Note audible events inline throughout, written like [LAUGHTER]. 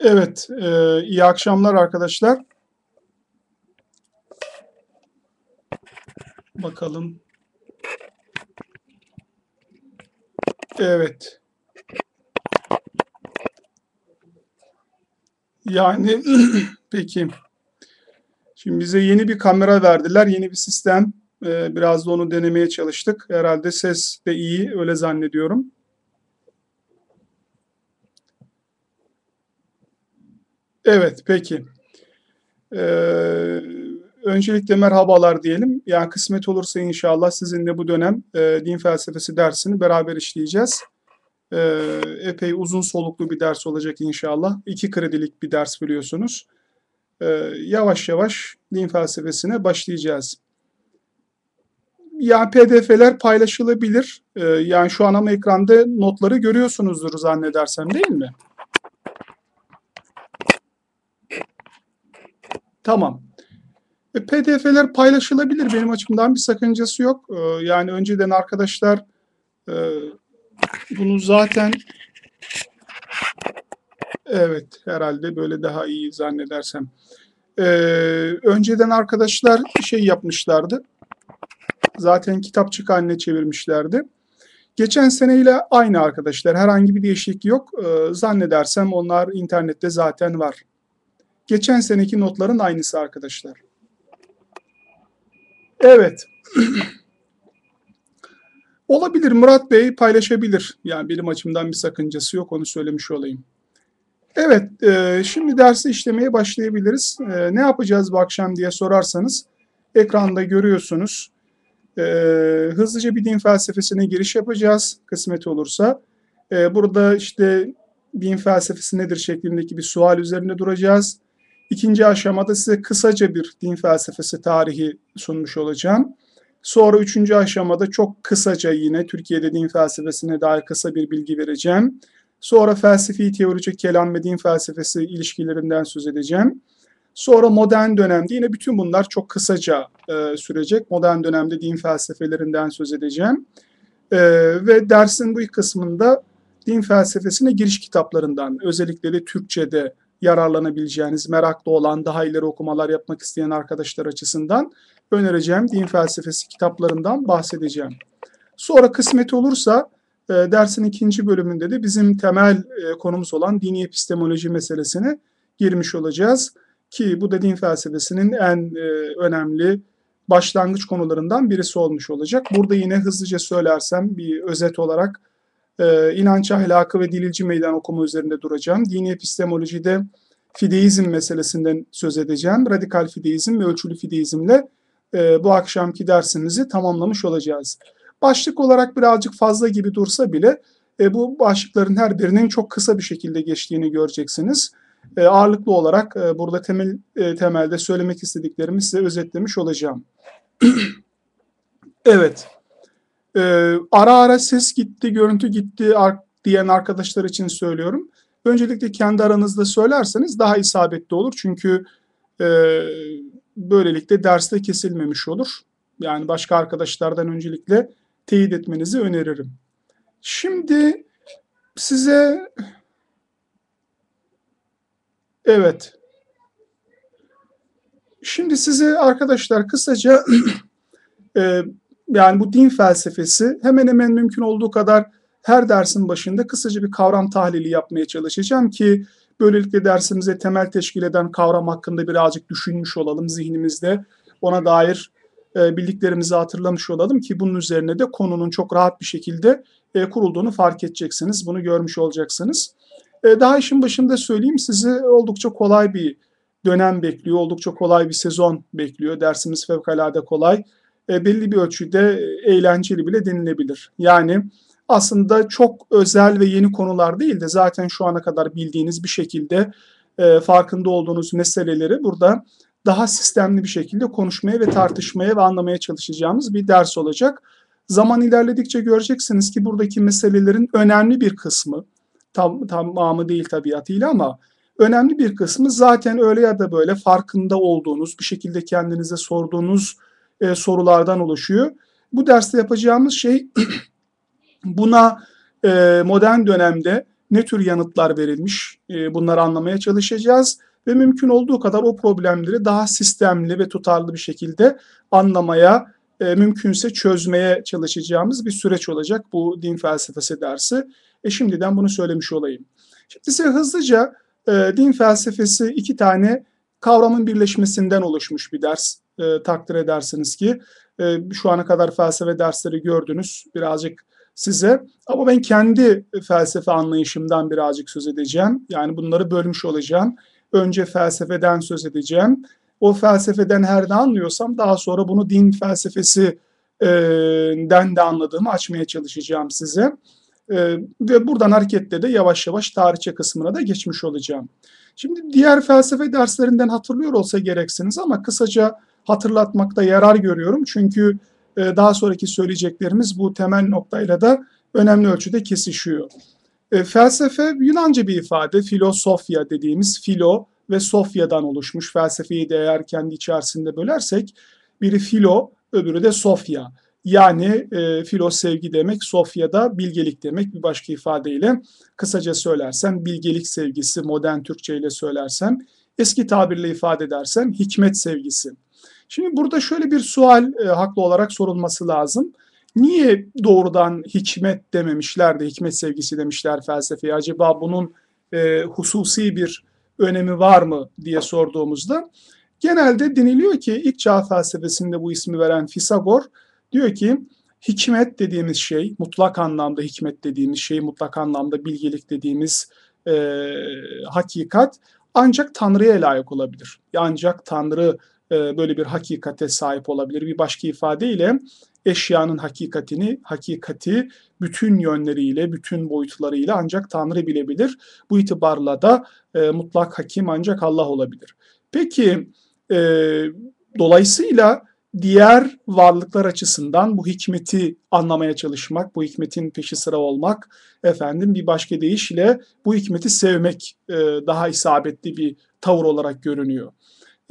Evet, e, iyi akşamlar arkadaşlar. Bakalım. Evet. Yani [CLEARS THROAT] peki. Şimdi bize yeni bir kamera verdiler, yeni bir sistem. E, biraz da onu denemeye çalıştık. Herhalde ses de iyi, öyle zannediyorum. Evet, peki. Ee, öncelikle merhabalar diyelim. Yani kısmet olursa inşallah sizinle bu dönem e, din felsefesi dersini beraber işleyeceğiz. Ee, epey uzun soluklu bir ders olacak inşallah. İki kredilik bir ders biliyorsunuz. Ee, yavaş yavaş din felsefesine başlayacağız. Yani PDF'ler paylaşılabilir. Ee, yani şu an ama ekranda notları görüyorsunuzdur zannedersem değil mi? Tamam. E, PDF'ler paylaşılabilir. Benim açımdan bir sakıncası yok. E, yani önceden arkadaşlar e, bunu zaten evet herhalde böyle daha iyi zannedersem. E, önceden arkadaşlar şey yapmışlardı. Zaten kitapçık haline çevirmişlerdi. Geçen seneyle aynı arkadaşlar. Herhangi bir değişiklik yok. E, zannedersem onlar internette zaten var. Geçen seneki notların aynısı arkadaşlar. Evet. [CLEARS THROAT] Olabilir Murat Bey paylaşabilir. Yani benim açımdan bir sakıncası yok onu söylemiş olayım. Evet, e, şimdi dersi işlemeye başlayabiliriz. E, ne yapacağız bu akşam diye sorarsanız, ekranda görüyorsunuz. E, hızlıca bir din felsefesine giriş yapacağız, kısmet olursa. E, burada işte din felsefesi nedir şeklindeki bir sual üzerinde duracağız. İkinci aşamada size kısaca bir din felsefesi tarihi sunmuş olacağım. Sonra üçüncü aşamada çok kısaca yine Türkiye'de din felsefesine dair kısa bir bilgi vereceğim. Sonra felsefi teorici kelam ve din felsefesi ilişkilerinden söz edeceğim. Sonra modern dönemde yine bütün bunlar çok kısaca e, sürecek. Modern dönemde din felsefelerinden söz edeceğim. E, ve dersin bu ilk kısmında din felsefesine giriş kitaplarından özellikle de Türkçe'de yararlanabileceğiniz, meraklı olan, daha ileri okumalar yapmak isteyen arkadaşlar açısından önereceğim din felsefesi kitaplarından bahsedeceğim. Sonra kısmet olursa e, dersin ikinci bölümünde de bizim temel e, konumuz olan dini epistemoloji meselesine girmiş olacağız. Ki bu da din felsefesinin en e, önemli başlangıç konularından birisi olmuş olacak. Burada yine hızlıca söylersem bir özet olarak e, inanç ahlakı ve dililci meydan okuma üzerinde duracağım. Dini epistemolojide fideizm meselesinden söz edeceğim. Radikal fideizm ve ölçülü fideizmle e, bu akşamki dersimizi tamamlamış olacağız. Başlık olarak birazcık fazla gibi dursa bile e, bu başlıkların her birinin çok kısa bir şekilde geçtiğini göreceksiniz. E, ağırlıklı olarak e, burada temel e, temelde söylemek istediklerimi size özetlemiş olacağım. [CLEARS THROAT] evet. E, ara ara ses gitti, görüntü gitti diyen arkadaşlar için söylüyorum. Öncelikle kendi aranızda söylerseniz daha isabetli olur. Çünkü e, böylelikle derste kesilmemiş olur. Yani başka arkadaşlardan öncelikle teyit etmenizi öneririm. Şimdi size evet Şimdi size arkadaşlar kısaca [CLEARS THROAT] e, yani bu din felsefesi hemen hemen mümkün olduğu kadar her dersin başında kısaca bir kavram tahlili yapmaya çalışacağım ki böylelikle dersimize temel teşkil eden kavram hakkında birazcık düşünmüş olalım zihnimizde. Ona dair e, bildiklerimizi hatırlamış olalım ki bunun üzerine de konunun çok rahat bir şekilde e, kurulduğunu fark edeceksiniz. Bunu görmüş olacaksınız. E, daha işin başında söyleyeyim sizi oldukça kolay bir dönem bekliyor. Oldukça kolay bir sezon bekliyor. Dersimiz fevkalade kolay. E, belli bir ölçüde eğlenceli bile denilebilir. Yani aslında çok özel ve yeni konular değil de zaten şu ana kadar bildiğiniz bir şekilde e, farkında olduğunuz meseleleri burada daha sistemli bir şekilde konuşmaya ve tartışmaya ve anlamaya çalışacağımız bir ders olacak. Zaman ilerledikçe göreceksiniz ki buradaki meselelerin önemli bir kısmı, tam tamamı değil tabiatıyla ama önemli bir kısmı zaten öyle ya da böyle farkında olduğunuz, bir şekilde kendinize sorduğunuz e, sorulardan oluşuyor. Bu derste yapacağımız şey [CLEARS THROAT] buna e, modern dönemde ne tür yanıtlar verilmiş e, bunları anlamaya çalışacağız ve mümkün olduğu kadar o problemleri daha sistemli ve tutarlı bir şekilde anlamaya, e, mümkünse çözmeye çalışacağımız bir süreç olacak bu din felsefesi dersi. E şimdiden bunu söylemiş olayım. Şimdi size hızlıca e, din felsefesi iki tane kavramın birleşmesinden oluşmuş bir ders. E, takdir edersiniz ki e, şu ana kadar felsefe dersleri gördünüz birazcık size. Ama ben kendi felsefe anlayışımdan birazcık söz edeceğim. Yani bunları bölmüş olacağım. Önce felsefeden söz edeceğim. O felsefeden her ne anlıyorsam daha sonra bunu din felsefesinden de anladığımı açmaya çalışacağım size. Ve buradan hareketle de yavaş yavaş tarihçe kısmına da geçmiş olacağım. Şimdi diğer felsefe derslerinden hatırlıyor olsa gereksiniz ama kısaca hatırlatmakta yarar görüyorum. Çünkü e, daha sonraki söyleyeceklerimiz bu temel noktayla da önemli ölçüde kesişiyor. E, felsefe Yunanca bir ifade, filosofya dediğimiz filo ve sofyadan oluşmuş. Felsefeyi de eğer kendi içerisinde bölersek biri filo, öbürü de sofya. Yani e, filo sevgi demek, sofya da bilgelik demek bir başka ifadeyle. Kısaca söylersem bilgelik sevgisi, modern Türkçe ile söylersem, eski tabirle ifade edersem hikmet sevgisi. Şimdi burada şöyle bir sual e, haklı olarak sorulması lazım. Niye doğrudan hikmet dememişler de hikmet sevgisi demişler felsefeye? Acaba bunun e, hususi bir önemi var mı diye sorduğumuzda genelde deniliyor ki ilk çağ felsefesinde bu ismi veren Fisagor diyor ki hikmet dediğimiz şey, mutlak anlamda hikmet dediğimiz şey, mutlak anlamda bilgelik dediğimiz e, hakikat ancak Tanrı'ya layık olabilir. Ancak Tanrı böyle bir hakikate sahip olabilir. Bir başka ifadeyle eşyanın hakikatini, hakikati bütün yönleriyle, bütün boyutlarıyla ancak Tanrı bilebilir. Bu itibarla da e, mutlak hakim ancak Allah olabilir. Peki e, dolayısıyla diğer varlıklar açısından bu hikmeti anlamaya çalışmak, bu hikmetin peşi sıra olmak, efendim bir başka deyişle bu hikmeti sevmek e, daha isabetli bir tavır olarak görünüyor.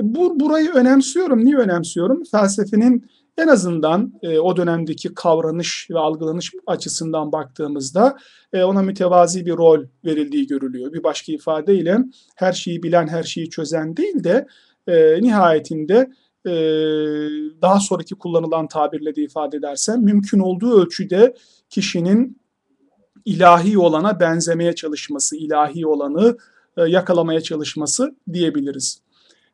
Bu burayı önemsiyorum. Niye önemsiyorum? Felsefenin en azından e, o dönemdeki kavranış ve algılanış açısından baktığımızda e, ona mütevazi bir rol verildiği görülüyor. Bir başka ifadeyle her şeyi bilen, her şeyi çözen değil de e, nihayetinde e, daha sonraki kullanılan tabirle de ifade edersem mümkün olduğu ölçüde kişinin ilahi olana benzemeye çalışması, ilahi olanı e, yakalamaya çalışması diyebiliriz.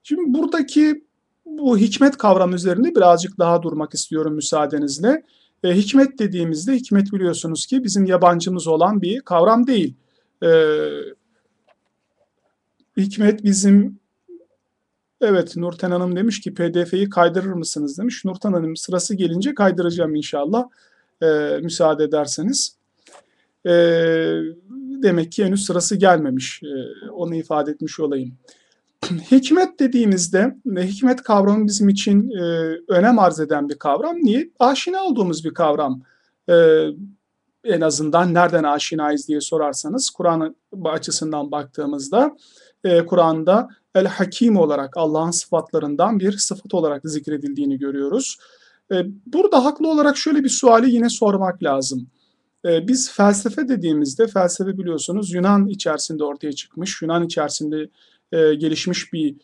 Şimdi buradaki bu hikmet kavramı üzerinde birazcık daha durmak istiyorum müsaadenizle. E, hikmet dediğimizde hikmet biliyorsunuz ki bizim yabancımız olan bir kavram değil. E, hikmet bizim Evet Nurten Hanım demiş ki pdf'yi kaydırır mısınız demiş. Nurten Hanım sırası gelince kaydıracağım inşallah e, müsaade ederseniz. E, demek ki henüz sırası gelmemiş. E, onu ifade etmiş olayım. [CLEARS THROAT] Hikmet dediğimizde hikmet kavramı bizim için e, önem arz eden bir kavram. Niye? Aşina olduğumuz bir kavram. E, en azından nereden aşinayız diye sorarsanız Kur'an açısından baktığımızda e, Kur'an'da El Hakim olarak Allah'ın sıfatlarından bir sıfat olarak zikredildiğini görüyoruz. E, burada haklı olarak şöyle bir suali yine sormak lazım. E, biz felsefe dediğimizde felsefe biliyorsunuz Yunan içerisinde ortaya çıkmış, Yunan içerisinde e, gelişmiş bir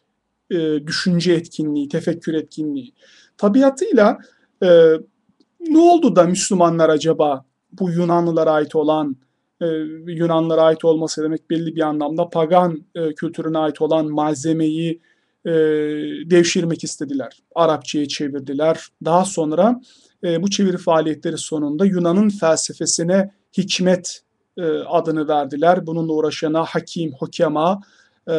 e, düşünce etkinliği, tefekkür etkinliği. Tabiatıyla e, ne oldu da Müslümanlar acaba bu Yunanlılara ait olan, e, Yunanlara ait olması demek belli bir anlamda pagan e, kültürüne ait olan malzemeyi e, devşirmek istediler. Arapçaya çevirdiler. Daha sonra e, bu çeviri faaliyetleri sonunda Yunan'ın felsefesine hikmet e, adını verdiler. Bununla uğraşana hakim, hokema, e,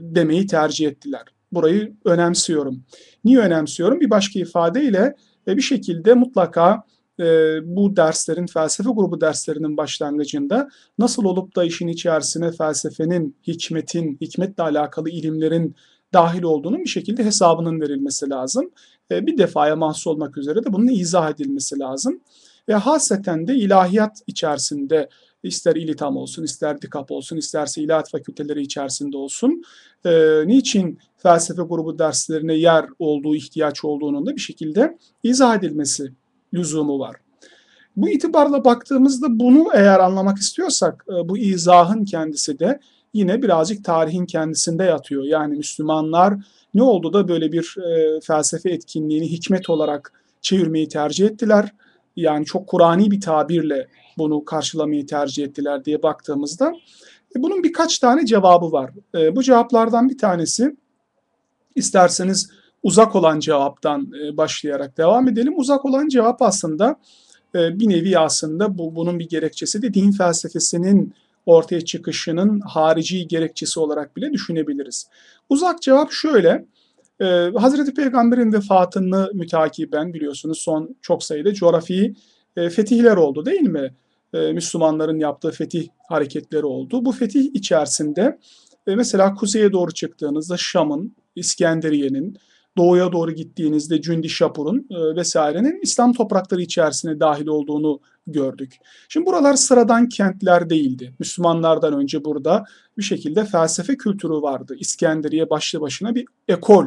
demeyi tercih ettiler. Burayı önemsiyorum. Niye önemsiyorum? Bir başka ifadeyle e, bir şekilde mutlaka e, bu derslerin, felsefe grubu derslerinin başlangıcında nasıl olup da işin içerisine felsefenin, hikmetin, hikmetle alakalı ilimlerin dahil olduğunun bir şekilde hesabının verilmesi lazım. E, bir defaya mahsus olmak üzere de bunun izah edilmesi lazım. Ve haseten de ilahiyat içerisinde ister ilitam olsun, ister dikap olsun, isterse ilahiyat fakülteleri içerisinde olsun. E, niçin felsefe grubu derslerine yer olduğu, ihtiyaç olduğunun da bir şekilde izah edilmesi lüzumu var. Bu itibarla baktığımızda bunu eğer anlamak istiyorsak e, bu izahın kendisi de yine birazcık tarihin kendisinde yatıyor. Yani Müslümanlar ne oldu da böyle bir e, felsefe etkinliğini hikmet olarak çevirmeyi tercih ettiler. Yani çok Kur'ani bir tabirle bunu karşılamayı tercih ettiler diye baktığımızda e, bunun birkaç tane cevabı var. E, bu cevaplardan bir tanesi isterseniz uzak olan cevaptan e, başlayarak devam edelim. Uzak olan cevap aslında bir nevi aslında bu bunun bir gerekçesi de din felsefesinin ortaya çıkışının harici gerekçesi olarak bile düşünebiliriz. Uzak cevap şöyle. Ee, Hazreti Peygamber'in vefatını mütakiben biliyorsunuz son çok sayıda coğrafi e, fetihler oldu değil mi? E, Müslümanların yaptığı fetih hareketleri oldu. Bu fetih içerisinde e, mesela kuzeye doğru çıktığınızda Şam'ın, İskenderiye'nin, doğuya doğru gittiğinizde Cündi Şapur'un e, vesairenin İslam toprakları içerisine dahil olduğunu gördük. Şimdi buralar sıradan kentler değildi. Müslümanlardan önce burada bir şekilde felsefe kültürü vardı. İskenderiye başlı başına bir ekol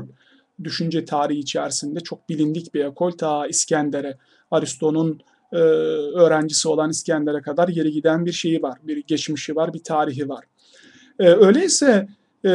düşünce tarihi içerisinde çok bilindik bir ekol ta İskender'e, Aristo'nun e, öğrencisi olan İskender'e kadar geri giden bir şeyi var, bir geçmişi var, bir tarihi var. E, öyleyse e,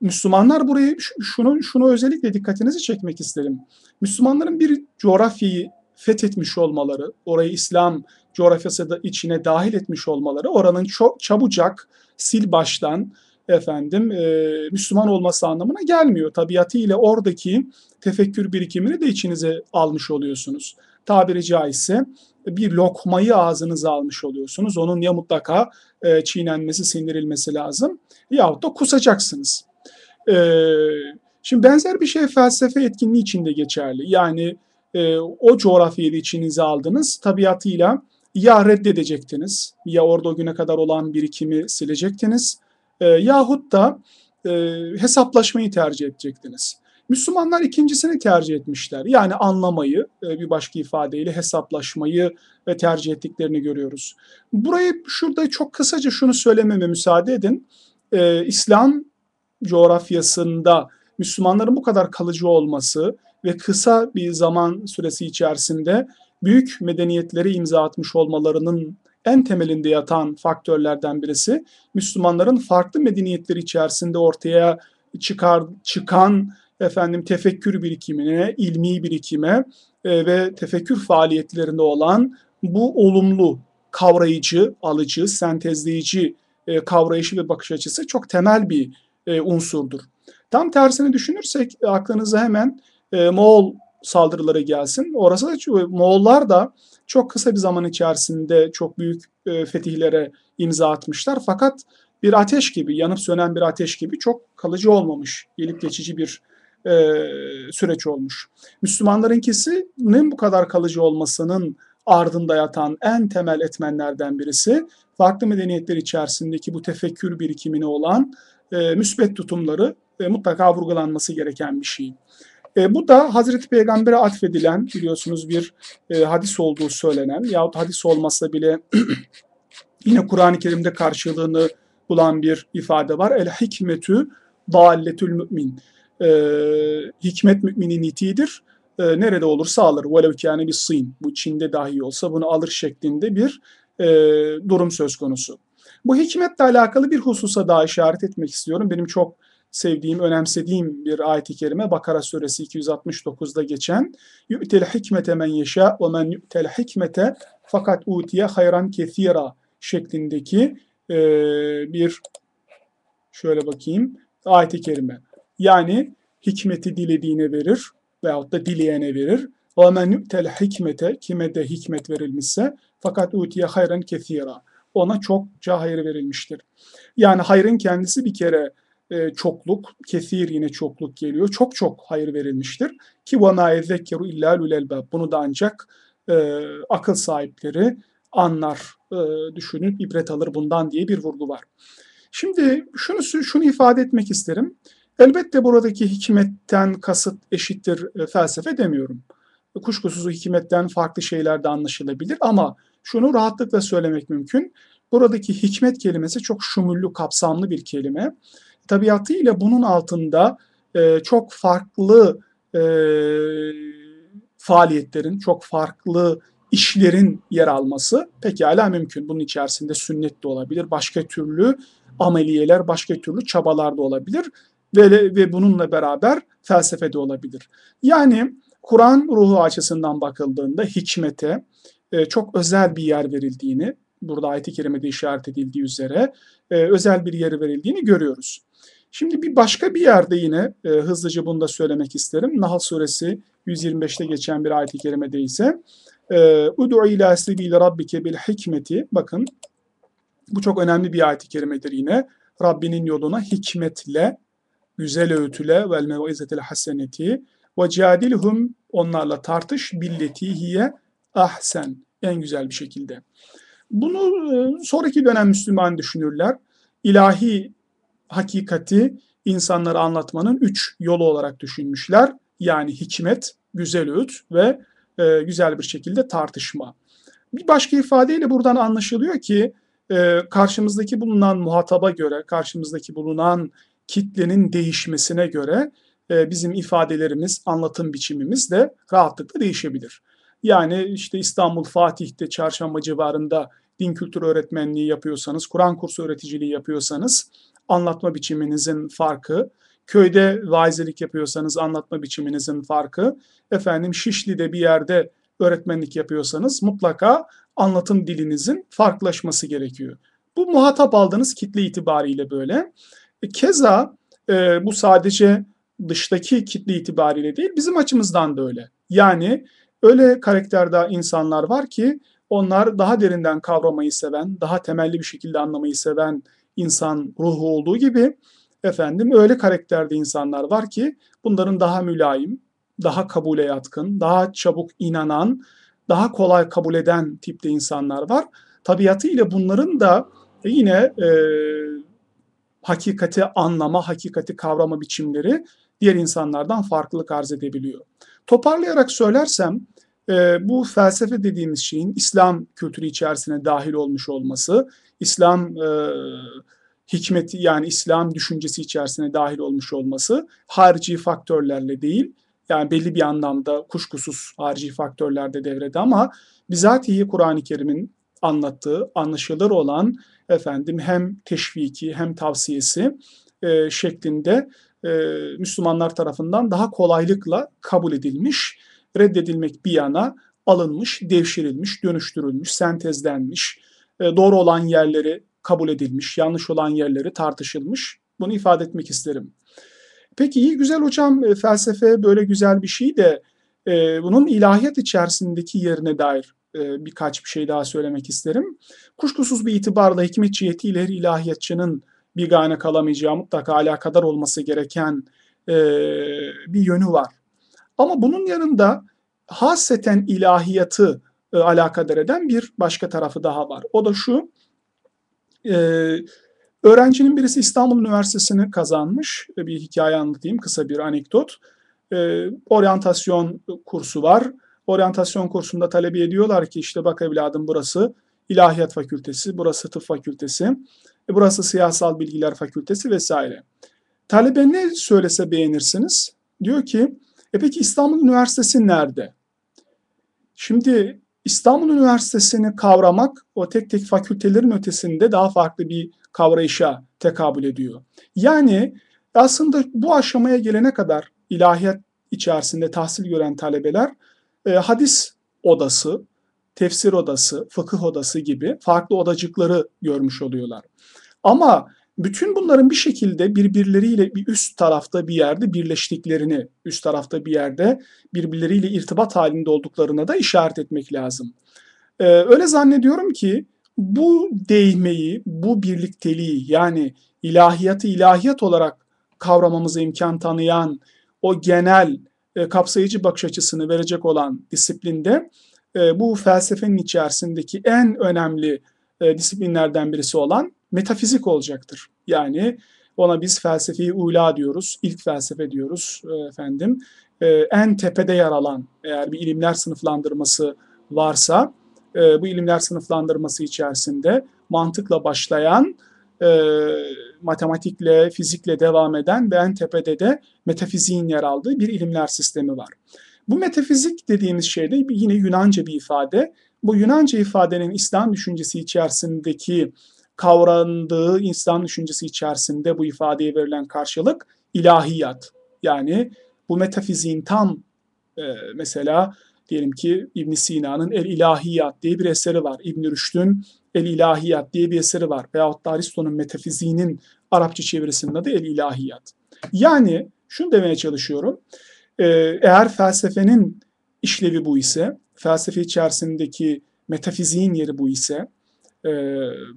Müslümanlar burayı şunu şunu özellikle dikkatinizi çekmek isterim. Müslümanların bir coğrafyayı fethetmiş olmaları, orayı İslam coğrafyası da içine dahil etmiş olmaları oranın çok çabucak sil baştan efendim e, Müslüman olması anlamına gelmiyor. Tabiatıyla oradaki tefekkür birikimini de içinize almış oluyorsunuz. Tabiri caizse bir lokmayı ağzınıza almış oluyorsunuz. Onun ya mutlaka e, çiğnenmesi, sindirilmesi lazım yahut da kusacaksınız. E, şimdi benzer bir şey felsefe etkinliği içinde geçerli. Yani e, o coğrafyayı içinize aldınız. Tabiatıyla ya reddedecektiniz ya orada o güne kadar olan birikimi silecektiniz e, yahut da e, hesaplaşmayı tercih edecektiniz. Müslümanlar ikincisini tercih etmişler. Yani anlamayı e, bir başka ifadeyle hesaplaşmayı e, tercih ettiklerini görüyoruz. Burayı şurada çok kısaca şunu söylememe müsaade edin. E, İslam coğrafyasında Müslümanların bu kadar kalıcı olması ve kısa bir zaman süresi içerisinde büyük medeniyetleri imza atmış olmalarının en temelinde yatan faktörlerden birisi Müslümanların farklı medeniyetleri içerisinde ortaya çıkar çıkan efendim tefekkür birikimine, ilmi birikime e, ve tefekkür faaliyetlerinde olan bu olumlu kavrayıcı, alıcı, sentezleyici e, kavrayışı ve bakış açısı çok temel bir e, unsurdur. Tam tersini düşünürsek aklınıza hemen e, Moğol saldırıları gelsin. Orası da Moğollar da çok kısa bir zaman içerisinde çok büyük e, fetihlere imza atmışlar. Fakat bir ateş gibi, yanıp sönen bir ateş gibi çok kalıcı olmamış, gelip geçici bir e, süreç olmuş. Müslümanlarınkisinin bu kadar kalıcı olmasının ardında yatan en temel etmenlerden birisi farklı medeniyetler içerisindeki bu tefekkür birikimine olan e, müsbet tutumları e, mutlaka vurgulanması gereken bir şey. E, bu da Hazreti Peygamber'e atfedilen biliyorsunuz bir e, hadis olduğu söylenen yahut hadis olmasa bile [CLEARS THROAT] yine Kur'an-ı Kerim'de karşılığını bulan bir ifade var. El hikmetü dalletül mümin. E, hikmet müminin itiğidir. E, nerede olursa alır. Velev kâne bir sin. Bu Çin'de dahi olsa bunu alır şeklinde bir e, durum söz konusu. Bu hikmetle alakalı bir hususa daha işaret etmek istiyorum. Benim çok sevdiğim, önemsediğim bir ayet-i kerime Bakara suresi 269'da geçen yu'tel hikmete men yeşâ ve men yu'tel hikmete fakat utiye hayran kethira şeklindeki e, bir şöyle bakayım ayet-i kerime. Yani hikmeti dilediğine verir veyahut da dileyene verir. Ve men yu'tel hikmete kime de hikmet verilmişse fakat utiye hayran kethira ona çokça hayır verilmiştir. Yani hayrın kendisi bir kere e, çokluk, kesir yine çokluk geliyor. Çok çok hayır verilmiştir. Ki vana ezekkeru illa lülelbab. Bunu da ancak e, akıl sahipleri anlar, e, düşünüp ibret alır bundan diye bir vurgu var. Şimdi şunu, şunu ifade etmek isterim. Elbette buradaki hikmetten kasıt eşittir e, felsefe demiyorum. Kuşkusuz hikmetten farklı şeyler de anlaşılabilir ama şunu rahatlıkla söylemek mümkün. Buradaki hikmet kelimesi çok şumullü, kapsamlı bir kelime tabiatıyla bunun altında e, çok farklı e, faaliyetlerin, çok farklı işlerin yer alması pekala mümkün. Bunun içerisinde sünnet de olabilir, başka türlü ameliyeler, başka türlü çabalar da olabilir ve, ve bununla beraber felsefe de olabilir. Yani Kur'an ruhu açısından bakıldığında hikmete e, çok özel bir yer verildiğini, burada ayet-i kerimede işaret edildiği üzere e, özel bir yer verildiğini görüyoruz. Şimdi bir başka bir yerde yine e, hızlıca bunu da söylemek isterim. Nahl suresi 125'te geçen bir ayet-i kerimede ise Udu ila sebili rabbike bil hikmeti bakın bu çok önemli bir ayet-i kerimedir yine. Rabbinin yoluna hikmetle, güzel öğütüle vel mevizetel haseneti ve cadilhum onlarla tartış billeti hiye ahsen en güzel bir şekilde. Bunu e, sonraki dönem Müslüman düşünürler. İlahi hakikati insanlara anlatmanın üç yolu olarak düşünmüşler. Yani hikmet, güzel öğüt ve e, güzel bir şekilde tartışma. Bir başka ifadeyle buradan anlaşılıyor ki e, karşımızdaki bulunan muhataba göre, karşımızdaki bulunan kitlenin değişmesine göre e, bizim ifadelerimiz, anlatım biçimimiz de rahatlıkla değişebilir. Yani işte İstanbul Fatih'te çarşamba civarında din kültürü öğretmenliği yapıyorsanız, Kur'an kursu öğreticiliği yapıyorsanız anlatma biçiminizin farkı, köyde vaizelik yapıyorsanız anlatma biçiminizin farkı, efendim Şişli'de bir yerde öğretmenlik yapıyorsanız mutlaka anlatım dilinizin farklılaşması gerekiyor. Bu muhatap aldığınız kitle itibariyle böyle. E, keza e, bu sadece dıştaki kitle itibariyle değil bizim açımızdan da öyle. Yani öyle karakterde insanlar var ki onlar daha derinden kavramayı seven, daha temelli bir şekilde anlamayı seven insan ruhu olduğu gibi efendim öyle karakterde insanlar var ki bunların daha mülayim, daha kabule yatkın, daha çabuk inanan, daha kolay kabul eden tipte insanlar var. Tabiatıyla bunların da yine e, hakikati anlama, hakikati kavrama biçimleri diğer insanlardan farklılık arz edebiliyor. Toparlayarak söylersem e, bu felsefe dediğimiz şeyin İslam kültürü içerisine dahil olmuş olması, İslam e, hikmeti yani İslam düşüncesi içerisine dahil olmuş olması harici faktörlerle değil, yani belli bir anlamda kuşkusuz harici faktörler de devrede ama bizatihi Kur'an-ı Kerim'in anlattığı, anlaşılır olan efendim hem teşviki hem tavsiyesi e, şeklinde e, Müslümanlar tarafından daha kolaylıkla kabul edilmiş, reddedilmek bir yana alınmış, devşirilmiş, dönüştürülmüş, sentezlenmiş, doğru olan yerleri kabul edilmiş, yanlış olan yerleri tartışılmış. Bunu ifade etmek isterim. Peki iyi güzel hocam e, felsefe böyle güzel bir şey de e, bunun ilahiyat içerisindeki yerine dair e, birkaç bir şey daha söylemek isterim. Kuşkusuz bir itibarla hikmet cihetiyle ilahiyatçının bir gane kalamayacağı mutlaka alakadar olması gereken e, bir yönü var. Ama bunun yanında haseten ilahiyatı e, alakadar eden bir başka tarafı daha var. O da şu, e, öğrencinin birisi İstanbul Üniversitesi'ni kazanmış. Bir hikaye anlatayım, kısa bir anekdot. E, oryantasyon kursu var. Oryantasyon kursunda talebi ediyorlar ki işte bak evladım burası İlahiyat Fakültesi, burası Tıp Fakültesi, e, burası Siyasal Bilgiler Fakültesi vesaire. Talebe ne söylese beğenirsiniz? Diyor ki, e peki İstanbul Üniversitesi nerede? Şimdi İstanbul Üniversitesi'ni kavramak o tek tek fakültelerin ötesinde daha farklı bir kavrayışa tekabül ediyor. Yani aslında bu aşamaya gelene kadar ilahiyat içerisinde tahsil gören talebeler e, hadis odası, tefsir odası, fıkıh odası gibi farklı odacıkları görmüş oluyorlar. Ama bütün bunların bir şekilde birbirleriyle bir üst tarafta bir yerde birleştiklerini, üst tarafta bir yerde birbirleriyle irtibat halinde olduklarına da işaret etmek lazım. Ee, öyle zannediyorum ki bu değmeyi, bu birlikteliği yani ilahiyatı ilahiyat olarak kavramamıza imkan tanıyan o genel e, kapsayıcı bakış açısını verecek olan disiplinde e, bu felsefenin içerisindeki en önemli e, disiplinlerden birisi olan metafizik olacaktır. Yani ona biz felsefi ula diyoruz, ilk felsefe diyoruz e, efendim. E, en tepede yer alan eğer bir ilimler sınıflandırması varsa e, bu ilimler sınıflandırması içerisinde mantıkla başlayan, matematikle, fizikle devam eden ve en tepede de metafiziğin yer aldığı bir ilimler sistemi var. Bu metafizik dediğimiz şey de yine Yunanca bir ifade. Bu Yunanca ifadenin İslam düşüncesi içerisindeki kavrandığı İslam düşüncesi içerisinde bu ifadeye verilen karşılık ilahiyat. Yani bu metafiziğin tam e, mesela diyelim ki İbn Sina'nın El İlahiyat diye bir eseri var. İbn Rüşd'ün El İlahiyat diye bir eseri var. Veyahut da Aristo'nun metafiziğinin Arapça çevirisinin adı El İlahiyat. Yani şunu demeye çalışıyorum. Ee, eğer felsefenin işlevi bu ise, felsefe içerisindeki metafiziğin yeri bu ise, e,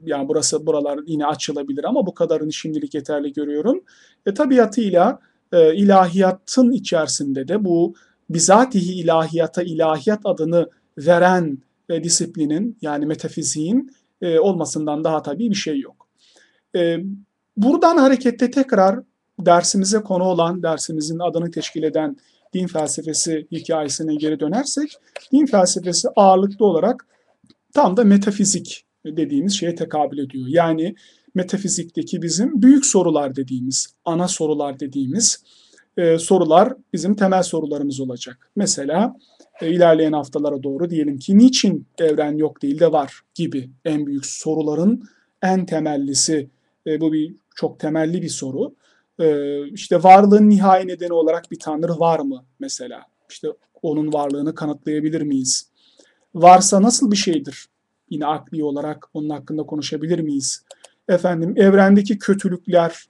yani burası buralar yine açılabilir ama bu kadarını şimdilik yeterli görüyorum. E, tabiatıyla e, ilahiyatın içerisinde de bu bizatihi ilahiyata ilahiyat adını veren e, disiplinin yani metafiziğin e, olmasından daha tabii bir şey yok. E, buradan hareketle tekrar dersimize konu olan, dersimizin adını teşkil eden din felsefesi hikayesine geri dönersek, din felsefesi ağırlıklı olarak tam da metafizik dediğimiz şeye tekabül ediyor. Yani metafizikteki bizim büyük sorular dediğimiz, ana sorular dediğimiz e, sorular bizim temel sorularımız olacak. Mesela e, ilerleyen haftalara doğru diyelim ki niçin evren yok değil de var gibi en büyük soruların en temellisi e, bu bir çok temelli bir soru. E, işte varlığın nihai nedeni olarak bir tanrı var mı mesela? İşte onun varlığını kanıtlayabilir miyiz? Varsa nasıl bir şeydir? Yine akli olarak onun hakkında konuşabilir miyiz? Efendim evrendeki kötülükler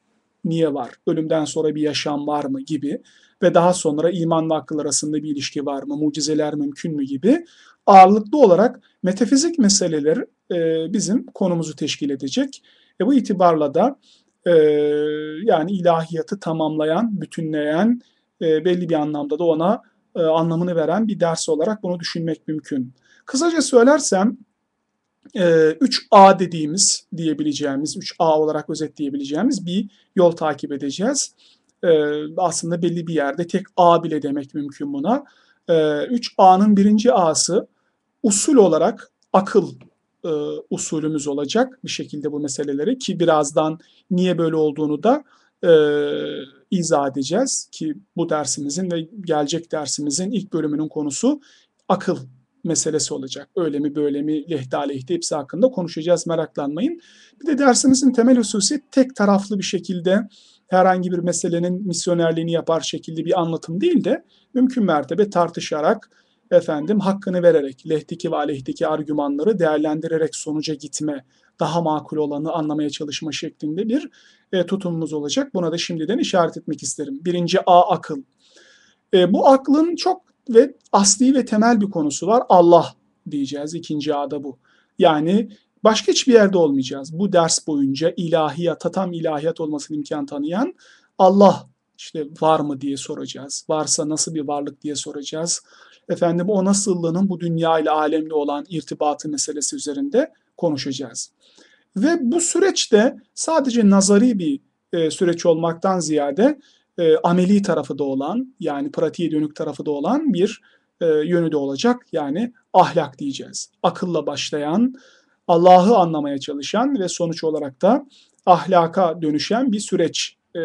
niye var? Ölümden sonra bir yaşam var mı gibi ve daha sonra iman ve akıl arasında bir ilişki var mı? Mucizeler mümkün mü gibi ağırlıklı olarak metafizik meseleler e, bizim konumuzu teşkil edecek. E, bu itibarla da e, yani ilahiyatı tamamlayan, bütünleyen, e, belli bir anlamda da ona e, anlamını veren bir ders olarak bunu düşünmek mümkün. Kısaca söylersem 3A dediğimiz diyebileceğimiz, 3A olarak özetleyebileceğimiz bir yol takip edeceğiz. Aslında belli bir yerde tek A bile demek mümkün buna. 3A'nın birinci A'sı usul olarak akıl usulümüz olacak bir şekilde bu meseleleri ki birazdan niye böyle olduğunu da izah edeceğiz ki bu dersimizin ve gelecek dersimizin ilk bölümünün konusu akıl meselesi olacak. Öyle mi böyle mi lehte aleyhte hepsi hakkında konuşacağız meraklanmayın. Bir de dersimizin temel hususi tek taraflı bir şekilde herhangi bir meselenin misyonerliğini yapar şekilde bir anlatım değil de mümkün mertebe tartışarak efendim hakkını vererek lehteki ve aleyhteki argümanları değerlendirerek sonuca gitme daha makul olanı anlamaya çalışma şeklinde bir e, tutumumuz olacak. Buna da şimdiden işaret etmek isterim. Birinci A akıl. E, bu aklın çok ve asli ve temel bir konusu var. Allah diyeceğiz. ikinci A'da bu. Yani başka hiçbir yerde olmayacağız. Bu ders boyunca ilahiyat, tam ilahiyat olmasını imkan tanıyan Allah işte var mı diye soracağız. Varsa nasıl bir varlık diye soracağız. Efendim o nasıllığının bu dünya ile alemle olan irtibatı meselesi üzerinde konuşacağız. Ve bu süreçte sadece nazari bir e, süreç olmaktan ziyade e, ameli tarafı da olan yani pratiğe dönük tarafı da olan bir e, yönü de olacak. Yani ahlak diyeceğiz. Akılla başlayan, Allah'ı anlamaya çalışan ve sonuç olarak da ahlaka dönüşen bir süreç. E,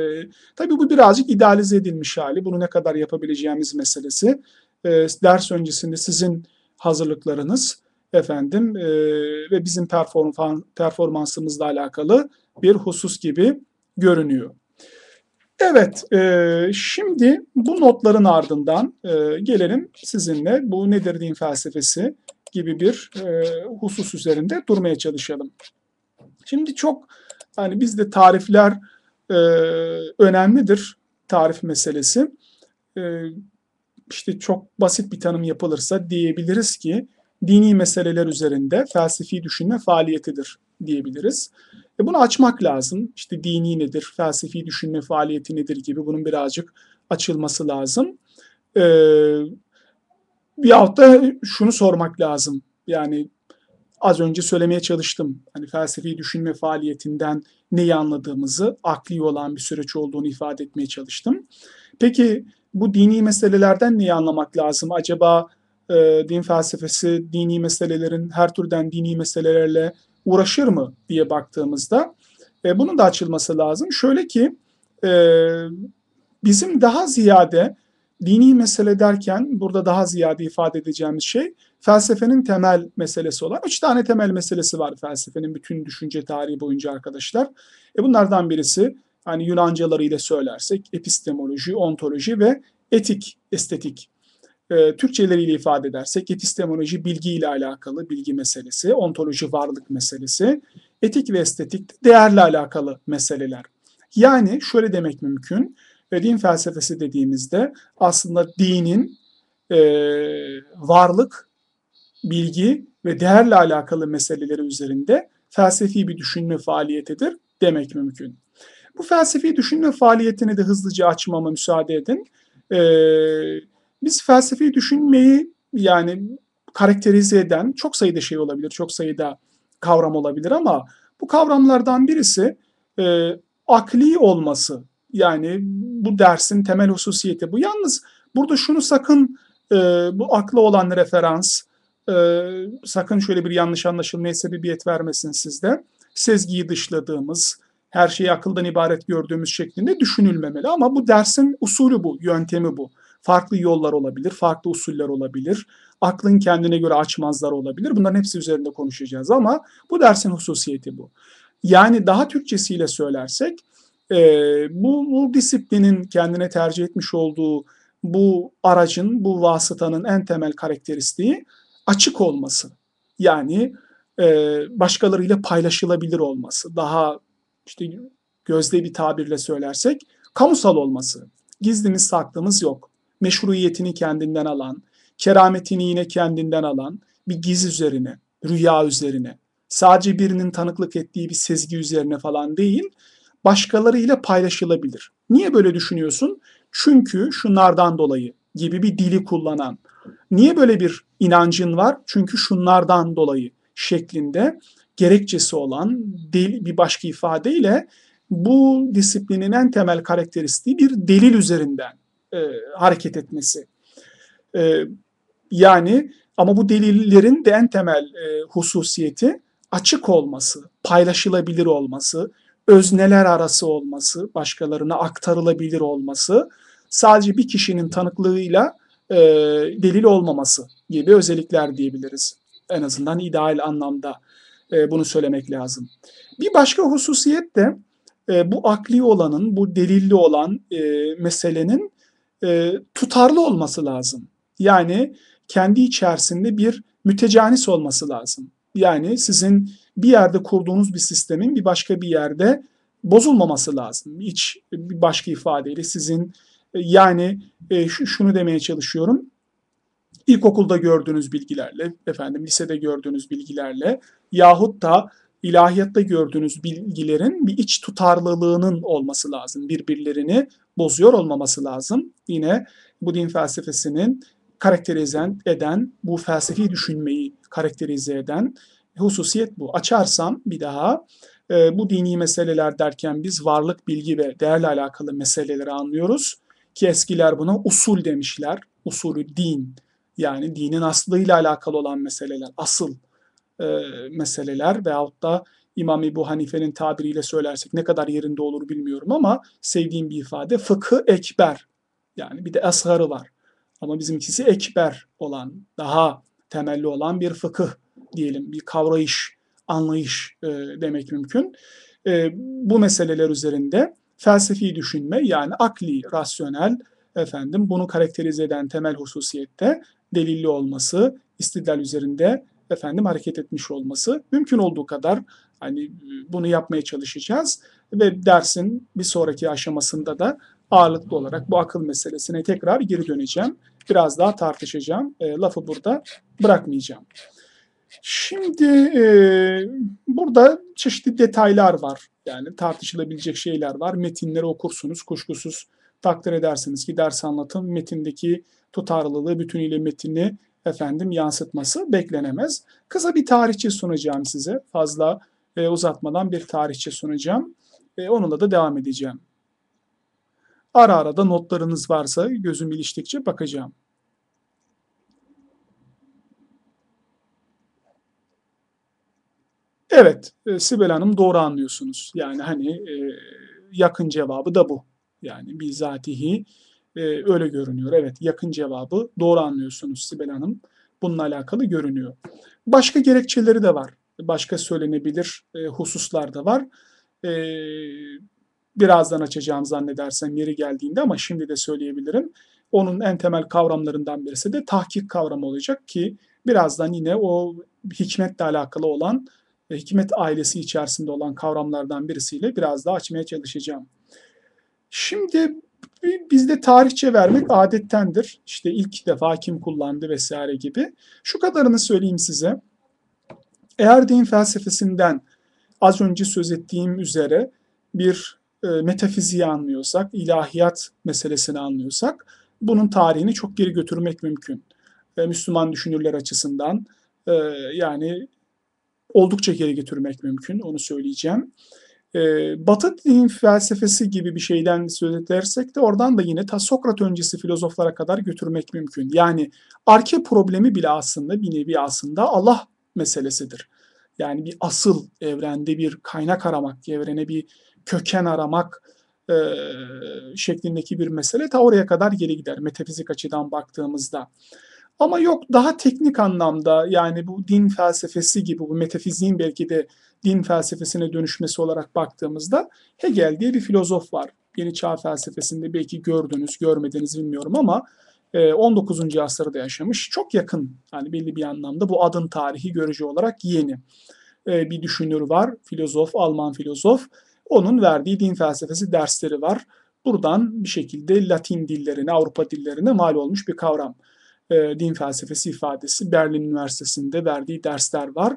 tabii bu birazcık idealize edilmiş hali. Bunu ne kadar yapabileceğimiz meselesi. E, ders öncesinde sizin hazırlıklarınız efendim e, ve bizim perform performansımızla alakalı bir husus gibi görünüyor. Evet, e, şimdi bu notların ardından e, gelelim sizinle bu nedir din felsefesi gibi bir e, husus üzerinde durmaya çalışalım. Şimdi çok hani bizde tarifler e, önemlidir, tarif meselesi. E, işte çok basit bir tanım yapılırsa diyebiliriz ki dini meseleler üzerinde felsefi düşünme faaliyetidir diyebiliriz. E bunu açmak lazım. İşte dini nedir, felsefi düşünme faaliyeti nedir gibi bunun birazcık açılması lazım. E, veyahut da şunu sormak lazım. Yani az önce söylemeye çalıştım. Hani felsefi düşünme faaliyetinden neyi anladığımızı, akli olan bir süreç olduğunu ifade etmeye çalıştım. Peki bu dini meselelerden neyi anlamak lazım? Acaba e, din felsefesi, dini meselelerin, her türden dini meselelerle uğraşır mı diye baktığımızda e, bunun da açılması lazım. Şöyle ki e, bizim daha ziyade dini mesele derken burada daha ziyade ifade edeceğimiz şey felsefenin temel meselesi olan üç tane temel meselesi var felsefenin bütün düşünce tarihi boyunca arkadaşlar. E bunlardan birisi hani Yunancaları ile söylersek epistemoloji, ontoloji ve etik, estetik. E, Türkçeleriyle ifade edersek epistemoloji bilgi ile alakalı bilgi meselesi, ontoloji varlık meselesi, etik ve estetik değerle alakalı meseleler. Yani şöyle demek mümkün, ve din felsefesi dediğimizde aslında dinin e, varlık, bilgi ve değerle alakalı meseleleri üzerinde felsefi bir düşünme faaliyetidir demek mümkün. Bu felsefi düşünme faaliyetini de hızlıca açmama müsaade edin. Ee, biz felsefi düşünmeyi yani karakterize eden çok sayıda şey olabilir, çok sayıda kavram olabilir ama bu kavramlardan birisi e, akli olması. Yani bu dersin temel hususiyeti bu. Yalnız burada şunu sakın e, bu aklı olan referans e, sakın şöyle bir yanlış anlaşılmaya sebebiyet vermesin sizde. Sezgiyi dışladığımız, her şeyi akıldan ibaret gördüğümüz şeklinde düşünülmemeli. Ama bu dersin usulü bu, yöntemi bu. Farklı yollar olabilir, farklı usuller olabilir. Aklın kendine göre açmazlar olabilir. Bunların hepsi üzerinde konuşacağız ama bu dersin hususiyeti bu. Yani daha Türkçesiyle söylersek e, bu, bu disiplinin kendine tercih etmiş olduğu bu aracın, bu vasıtanın en temel karakteristiği açık olması. Yani e, başkalarıyla paylaşılabilir olması. Daha işte gözde bir tabirle söylersek kamusal olması. Gizlimiz saklımız yok. Meşruiyetini kendinden alan, kerametini yine kendinden alan bir giz üzerine, rüya üzerine, sadece birinin tanıklık ettiği bir sezgi üzerine falan değil, başkalarıyla paylaşılabilir. Niye böyle düşünüyorsun? Çünkü şunlardan dolayı gibi bir dili kullanan. Niye böyle bir inancın var? Çünkü şunlardan dolayı şeklinde gerekçesi olan del, bir başka ifadeyle bu disiplinin en temel karakteristiği bir delil üzerinden e, hareket etmesi. E, yani ama bu delillerin de en temel e, hususiyeti açık olması, paylaşılabilir olması, özneler arası olması, başkalarına aktarılabilir olması, sadece bir kişinin tanıklığıyla e, delil olmaması gibi özellikler diyebiliriz. En azından ideal anlamda e, bunu söylemek lazım. Bir başka hususiyet de e, bu akli olanın, bu delilli olan e, meselenin e, tutarlı olması lazım. Yani kendi içerisinde bir mütecanis olması lazım. Yani sizin bir yerde kurduğunuz bir sistemin bir başka bir yerde bozulmaması lazım. Hiç bir başka ifadeyle sizin e, yani e, şunu demeye çalışıyorum ilkokulda gördüğünüz bilgilerle, efendim lisede gördüğünüz bilgilerle yahut da ilahiyatta gördüğünüz bilgilerin bir iç tutarlılığının olması lazım. Birbirlerini bozuyor olmaması lazım. Yine bu din felsefesinin karakterize eden, bu felsefi düşünmeyi karakterize eden hususiyet bu. Açarsam bir daha e, bu dini meseleler derken biz varlık, bilgi ve değerle alakalı meseleleri anlıyoruz. Ki eskiler buna usul demişler. Usulü din yani dinin aslıyla alakalı olan meseleler, asıl e, meseleler veyahut da İmam Ebu Hanife'nin tabiriyle söylersek ne kadar yerinde olur bilmiyorum ama sevdiğim bir ifade fıkı ekber. Yani bir de asharı var. Ama bizimkisi ekber olan, daha temelli olan bir fıkıh diyelim, bir kavrayış, anlayış e, demek mümkün. E, bu meseleler üzerinde felsefi düşünme yani akli, rasyonel, efendim bunu karakterize eden temel hususiyette delilli olması, istidlal üzerinde efendim hareket etmiş olması mümkün olduğu kadar hani bunu yapmaya çalışacağız ve dersin bir sonraki aşamasında da ağırlıklı olarak bu akıl meselesine tekrar geri döneceğim. Biraz daha tartışacağım. E, lafı burada bırakmayacağım. Şimdi e, burada çeşitli detaylar var. Yani tartışılabilecek şeyler var. Metinleri okursunuz. Kuşkusuz takdir edersiniz ki ders anlatım metindeki tutarlılığı bütünüyle metini efendim yansıtması beklenemez. Kısa bir tarihçi sunacağım size. Fazla e, uzatmadan bir tarihçi sunacağım. E, onunla da devam edeceğim. Ara ara da notlarınız varsa gözüm iliştikçe bakacağım. Evet, e, Sibel Hanım doğru anlıyorsunuz. Yani hani e, yakın cevabı da bu. Yani bizatihi e, öyle görünüyor. Evet yakın cevabı doğru anlıyorsunuz Sibel Hanım. Bununla alakalı görünüyor. Başka gerekçeleri de var. Başka söylenebilir e, hususlar da var. E, birazdan açacağım zannedersem yeri geldiğinde ama şimdi de söyleyebilirim. Onun en temel kavramlarından birisi de tahkik kavramı olacak ki birazdan yine o hikmetle alakalı olan, e, hikmet ailesi içerisinde olan kavramlardan birisiyle biraz daha açmaya çalışacağım. Şimdi bizde tarihçe vermek adettendir. İşte ilk defa kim kullandı vesaire gibi. Şu kadarını söyleyeyim size. Eğer din felsefesinden az önce söz ettiğim üzere bir e, metafiziği anlıyorsak, ilahiyat meselesini anlıyorsak bunun tarihini çok geri götürmek mümkün. E, Müslüman düşünürler açısından e, yani oldukça geri götürmek mümkün onu söyleyeceğim. E, Batı din felsefesi gibi bir şeyden söz edersek de oradan da yine ta Sokrat öncesi filozoflara kadar götürmek mümkün. Yani arke problemi bile aslında bir nevi aslında Allah meselesidir. Yani bir asıl evrende bir kaynak aramak, evrene bir köken aramak e, şeklindeki bir mesele ta oraya kadar geri gider metafizik açıdan baktığımızda. Ama yok daha teknik anlamda yani bu din felsefesi gibi bu metafiziğin belki de din felsefesine dönüşmesi olarak baktığımızda Hegel diye bir filozof var. Yeni çağ felsefesinde belki gördünüz, görmediniz bilmiyorum ama 19. E, asırda yaşamış. Çok yakın yani belli bir anlamda bu adın tarihi görücü olarak yeni. E, bir düşünür var, filozof, Alman filozof. Onun verdiği din felsefesi dersleri var. Buradan bir şekilde Latin dillerine, Avrupa dillerine mal olmuş bir kavram. E, din felsefesi ifadesi Berlin Üniversitesi'nde verdiği dersler var.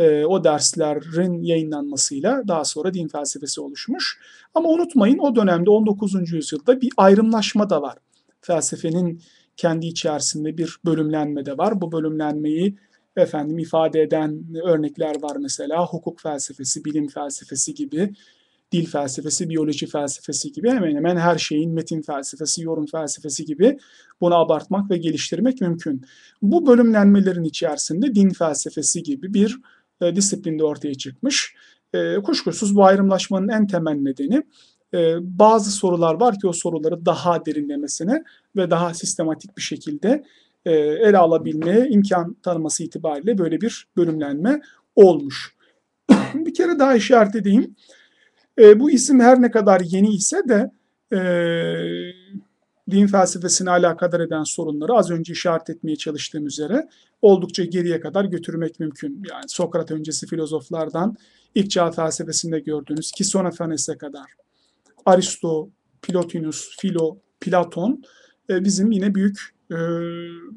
E, o derslerin yayınlanmasıyla daha sonra din felsefesi oluşmuş. Ama unutmayın o dönemde 19. yüzyılda bir ayrımlaşma da var. Felsefenin kendi içerisinde bir bölümlenme de var. Bu bölümlenmeyi efendim ifade eden örnekler var mesela hukuk felsefesi, bilim felsefesi gibi dil felsefesi, biyoloji felsefesi gibi hemen hemen her şeyin metin felsefesi, yorum felsefesi gibi bunu abartmak ve geliştirmek mümkün. Bu bölümlenmelerin içerisinde din felsefesi gibi bir e, disiplinde ortaya çıkmış. E, kuşkusuz bu ayrımlaşmanın en temel nedeni e, bazı sorular var ki o soruları daha derinlemesine ve daha sistematik bir şekilde e, ele alabilmeye imkan tanıması itibariyle böyle bir bölümlenme olmuş. [COUGHS] bir kere daha işaret edeyim. E, bu isim her ne kadar yeni ise de e, din felsefesine alakadar eden sorunları az önce işaret etmeye çalıştığım üzere oldukça geriye kadar götürmek mümkün. Yani Sokrat öncesi filozoflardan ilk çağ felsefesinde gördüğünüz Kisonafanes'e kadar Aristo, Plotinus, Philo, Platon e, bizim yine büyük e,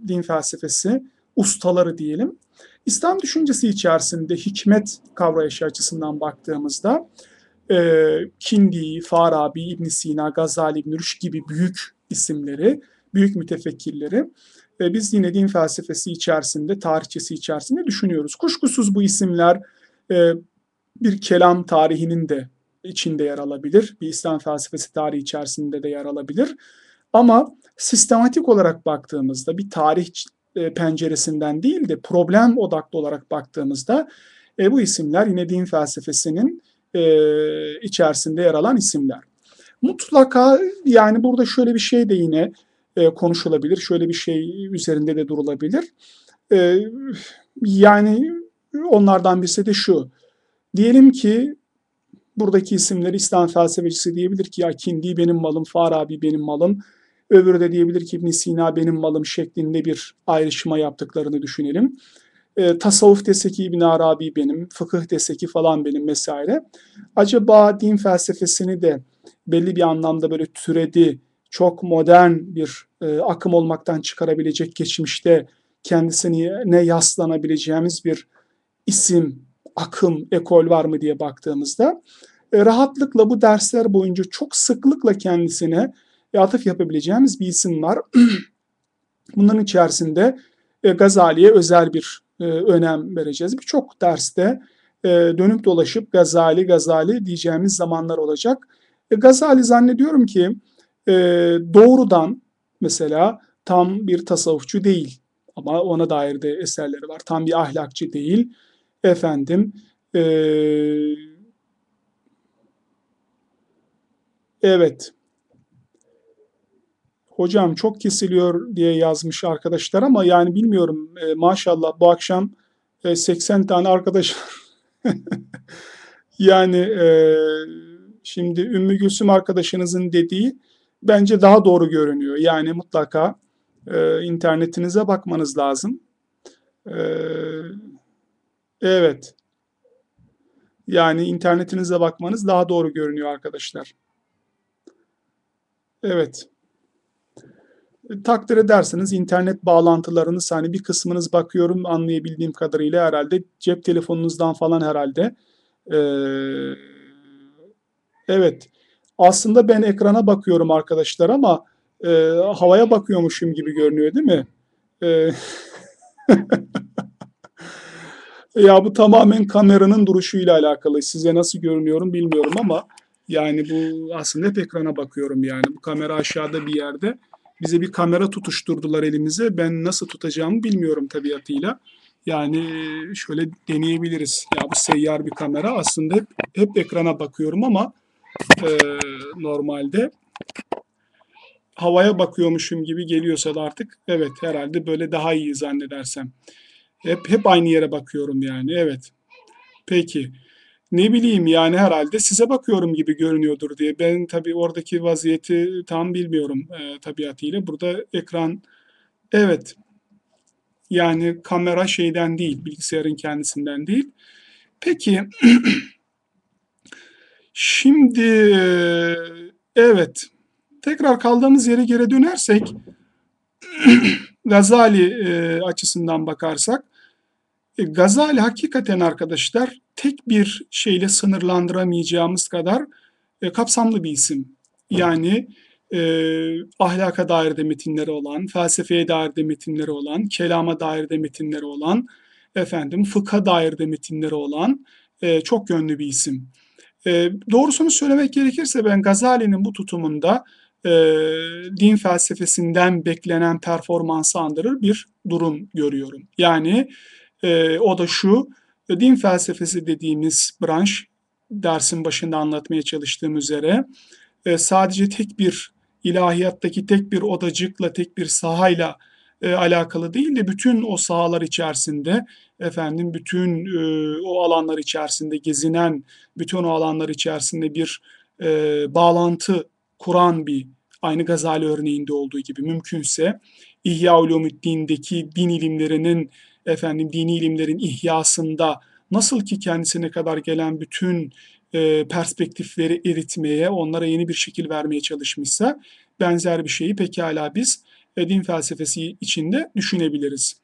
din felsefesi ustaları diyelim. İslam düşüncesi içerisinde hikmet kavrayışı açısından baktığımızda e, Kindi, Farabi, İbn Sina, Gazali, İbn Rüşd gibi büyük isimleri, büyük mütefekkirleri e, biz yine din felsefesi içerisinde, tarihçesi içerisinde düşünüyoruz. Kuşkusuz bu isimler e, bir kelam tarihinin de içinde yer alabilir. Bir İslam felsefesi tarihi içerisinde de yer alabilir. Ama sistematik olarak baktığımızda bir tarih e, penceresinden değil de problem odaklı olarak baktığımızda e, bu isimler yine din felsefesinin e, içerisinde yer alan isimler. Mutlaka yani burada şöyle bir şey de yine e, konuşulabilir, şöyle bir şey üzerinde de durulabilir. E, yani onlardan birisi de şu. Diyelim ki buradaki isimleri İslam felsefecisi diyebilir ki ya Kindi benim malım, Farabi benim malım. Öbürü de diyebilir ki ibn Sina benim malım şeklinde bir ayrışma yaptıklarını düşünelim e, tasavvuf dese ki İbn Arabi benim, fıkıh dese ki falan benim vesaire. Acaba din felsefesini de belli bir anlamda böyle türedi, çok modern bir e, akım olmaktan çıkarabilecek geçmişte kendisine ne yaslanabileceğimiz bir isim, akım, ekol var mı diye baktığımızda e, rahatlıkla bu dersler boyunca çok sıklıkla kendisine e, atıf yapabileceğimiz bir isim var. [CLEARS THROAT] Bunların içerisinde e, Gazali'ye özel bir e, önem vereceğiz. Birçok derste e, dönüp dolaşıp Gazali Gazali diyeceğimiz zamanlar olacak. E, Gazali zannediyorum ki doğrudan mesela tam bir tasavvufçu değil ama ona dair de eserleri var. Tam bir ahlakçı değil. Efendim e, evet Hocam çok kesiliyor diye yazmış arkadaşlar ama yani bilmiyorum e, maşallah bu akşam e, 80 tane arkadaş [LAUGHS] yani e, şimdi Ümmü Gülsüm arkadaşınızın dediği bence daha doğru görünüyor. Yani mutlaka e, internetinize bakmanız lazım. E, evet. Yani internetinize bakmanız daha doğru görünüyor arkadaşlar. Evet. Takdir ederseniz internet bağlantılarınız hani bir kısmınız bakıyorum anlayabildiğim kadarıyla herhalde cep telefonunuzdan falan herhalde. Ee, evet. Aslında ben ekrana bakıyorum arkadaşlar ama e, havaya bakıyormuşum gibi görünüyor değil mi? E, [LAUGHS] ya bu tamamen kameranın duruşuyla alakalı. Size nasıl görünüyorum bilmiyorum ama yani bu aslında hep ekrana bakıyorum yani. Bu kamera aşağıda bir yerde. Bize bir kamera tutuşturdular elimize. Ben nasıl tutacağımı bilmiyorum tabiatıyla. Yani şöyle deneyebiliriz. Ya bu seyyar bir kamera. Aslında hep, hep ekrana bakıyorum ama e, normalde havaya bakıyormuşum gibi geliyorsa da artık evet herhalde böyle daha iyi zannedersem. Hep hep aynı yere bakıyorum yani. Evet. Peki. Ne bileyim yani herhalde size bakıyorum gibi görünüyordur diye. Ben tabii oradaki vaziyeti tam bilmiyorum e, tabiatıyla. Burada ekran evet yani kamera şeyden değil, bilgisayarın kendisinden değil. Peki [CLEARS THROAT] şimdi evet tekrar kaldığımız yere geri dönersek [CLEARS THROAT] Gazali e, açısından bakarsak Gazali hakikaten arkadaşlar tek bir şeyle sınırlandıramayacağımız kadar e, kapsamlı bir isim. Yani e, ahlaka dair de metinleri olan, felsefeye dair de metinleri olan, kelama dair de metinleri olan, efendim fıkha dair de metinleri olan e, çok yönlü bir isim. E, doğrusunu söylemek gerekirse ben Gazali'nin bu tutumunda e, din felsefesinden beklenen performansı andırır bir durum görüyorum. Yani e, o da şu, din felsefesi dediğimiz branş, dersin başında anlatmaya çalıştığım üzere, e, sadece tek bir ilahiyattaki tek bir odacıkla, tek bir sahayla e, alakalı değil de bütün o sahalar içerisinde efendim bütün e, o alanlar içerisinde gezinen bütün o alanlar içerisinde bir e, bağlantı kuran bir aynı Gazali örneğinde olduğu gibi mümkünse İhya Ulumuddin'deki din ilimlerinin efendim dini ilimlerin ihyasında nasıl ki kendisine kadar gelen bütün e, perspektifleri eritmeye, onlara yeni bir şekil vermeye çalışmışsa benzer bir şeyi pekala biz e, din felsefesi içinde düşünebiliriz.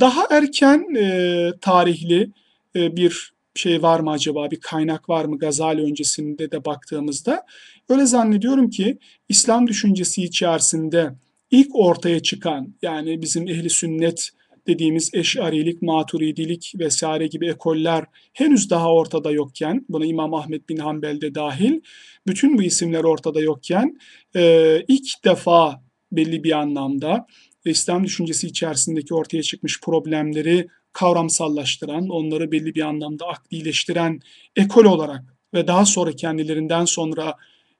Daha erken e, tarihli e, bir şey var mı acaba, bir kaynak var mı Gazali öncesinde de baktığımızda? Öyle zannediyorum ki İslam düşüncesi içerisinde ilk ortaya çıkan yani bizim ehli sünnet dediğimiz eşarilik, maturidilik vesaire gibi ekoller henüz daha ortada yokken, buna İmam Ahmet bin Hanbel de dahil, bütün bu isimler ortada yokken e, ilk defa belli bir anlamda İslam düşüncesi içerisindeki ortaya çıkmış problemleri kavramsallaştıran, onları belli bir anlamda aklileştiren ekol olarak ve daha sonra kendilerinden sonra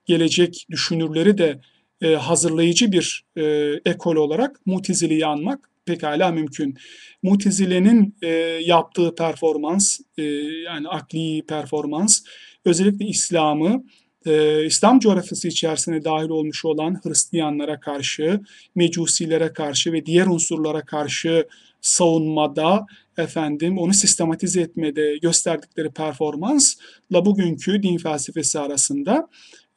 gelecek düşünürleri de e, hazırlayıcı bir e, ekol olarak Mutezile'yi anmak pekala mümkün. Mutezile'nin e, yaptığı performans, e, yani akli performans, özellikle İslam'ı e, İslam coğrafyası içerisine dahil olmuş olan Hristiyanlara karşı, Mecusilere karşı ve diğer unsurlara karşı savunmada efendim onu sistematize etmede gösterdikleri performansla bugünkü din felsefesi arasında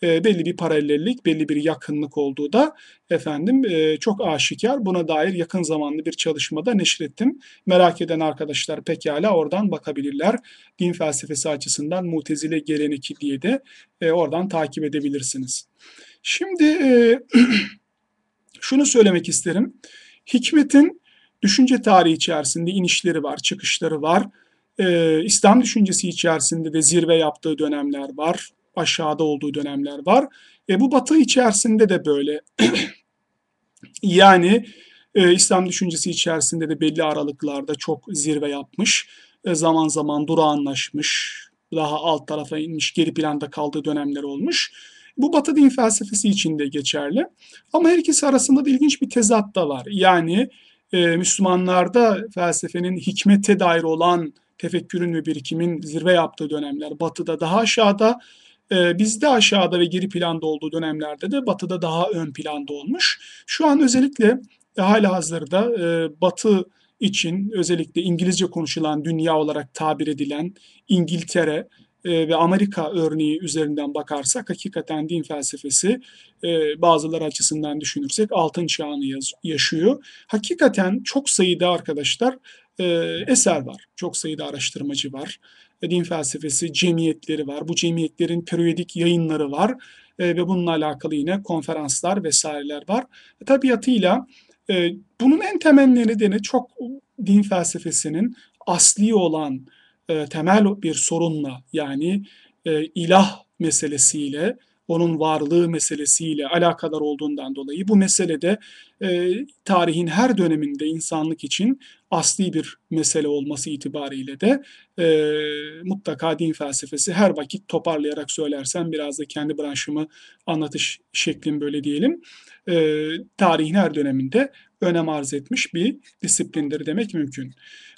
e, belli bir paralellik, belli bir yakınlık olduğu da efendim e, çok aşikar. Buna dair yakın zamanlı bir çalışmada neşrettim. Merak eden arkadaşlar pekala oradan bakabilirler. Din felsefesi açısından mutezile geleneği diye de e, oradan takip edebilirsiniz. Şimdi e, [CLEARS THROAT] şunu söylemek isterim. Hikmetin düşünce tarihi içerisinde inişleri var, çıkışları var. Ee, İslam düşüncesi içerisinde de zirve yaptığı dönemler var aşağıda olduğu dönemler var. E, bu batı içerisinde de böyle. [CLEARS THROAT] yani e, İslam düşüncesi içerisinde de belli aralıklarda çok zirve yapmış. E, zaman zaman durağanlaşmış. Daha alt tarafa inmiş, geri planda kaldığı dönemler olmuş. Bu Batı din felsefesi için de geçerli. Ama her ikisi arasında da ilginç bir tezat da var. Yani e, Müslümanlarda felsefenin hikmete dair olan tefekkürün ve birikimin zirve yaptığı dönemler Batı'da daha aşağıda, bizde aşağıda ve geri planda olduğu dönemlerde de Batı'da daha ön planda olmuş. Şu an özellikle e, hala hazırda e, Batı için özellikle İngilizce konuşulan dünya olarak tabir edilen İngiltere e, ve Amerika örneği üzerinden bakarsak hakikaten din felsefesi bazıları açısından düşünürsek altın çağını yaşıyor. Hakikaten çok sayıda arkadaşlar eser var. Çok sayıda araştırmacı var. Din felsefesi cemiyetleri var. Bu cemiyetlerin periyodik yayınları var. E, ve bununla alakalı yine konferanslar vesaireler var. Tabiatıyla e, bunun en temel nedeni çok din felsefesinin asli olan e, temel bir sorunla yani e, ilah meselesiyle onun varlığı meselesiyle alakadar olduğundan dolayı bu meselede e, tarihin her döneminde insanlık için asli bir mesele olması itibariyle de e, mutlaka din felsefesi her vakit toparlayarak söylersem biraz da kendi branşımı anlatış şeklim böyle diyelim. E, tarihin her döneminde önem arz etmiş bir disiplindir demek mümkün.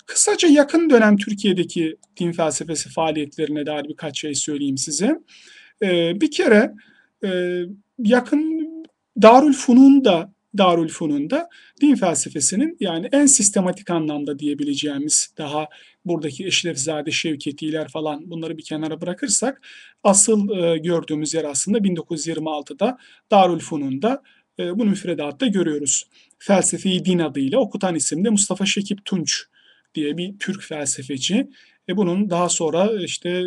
Kısaca yakın dönem Türkiye'deki din felsefesi faaliyetlerine dair birkaç şey söyleyeyim size. Ee, bir kere e, yakın Darül Funun'da Darül Funun'da din felsefesinin yani en sistematik anlamda diyebileceğimiz daha buradaki Eşrefzade Şevketiler falan bunları bir kenara bırakırsak asıl e, gördüğümüz yer aslında 1926'da Darül Funun'da e, bu müfredatta görüyoruz. Felsefi din adıyla okutan isimde Mustafa Şekip Tunç diye bir Türk felsefeci. E bunun daha sonra işte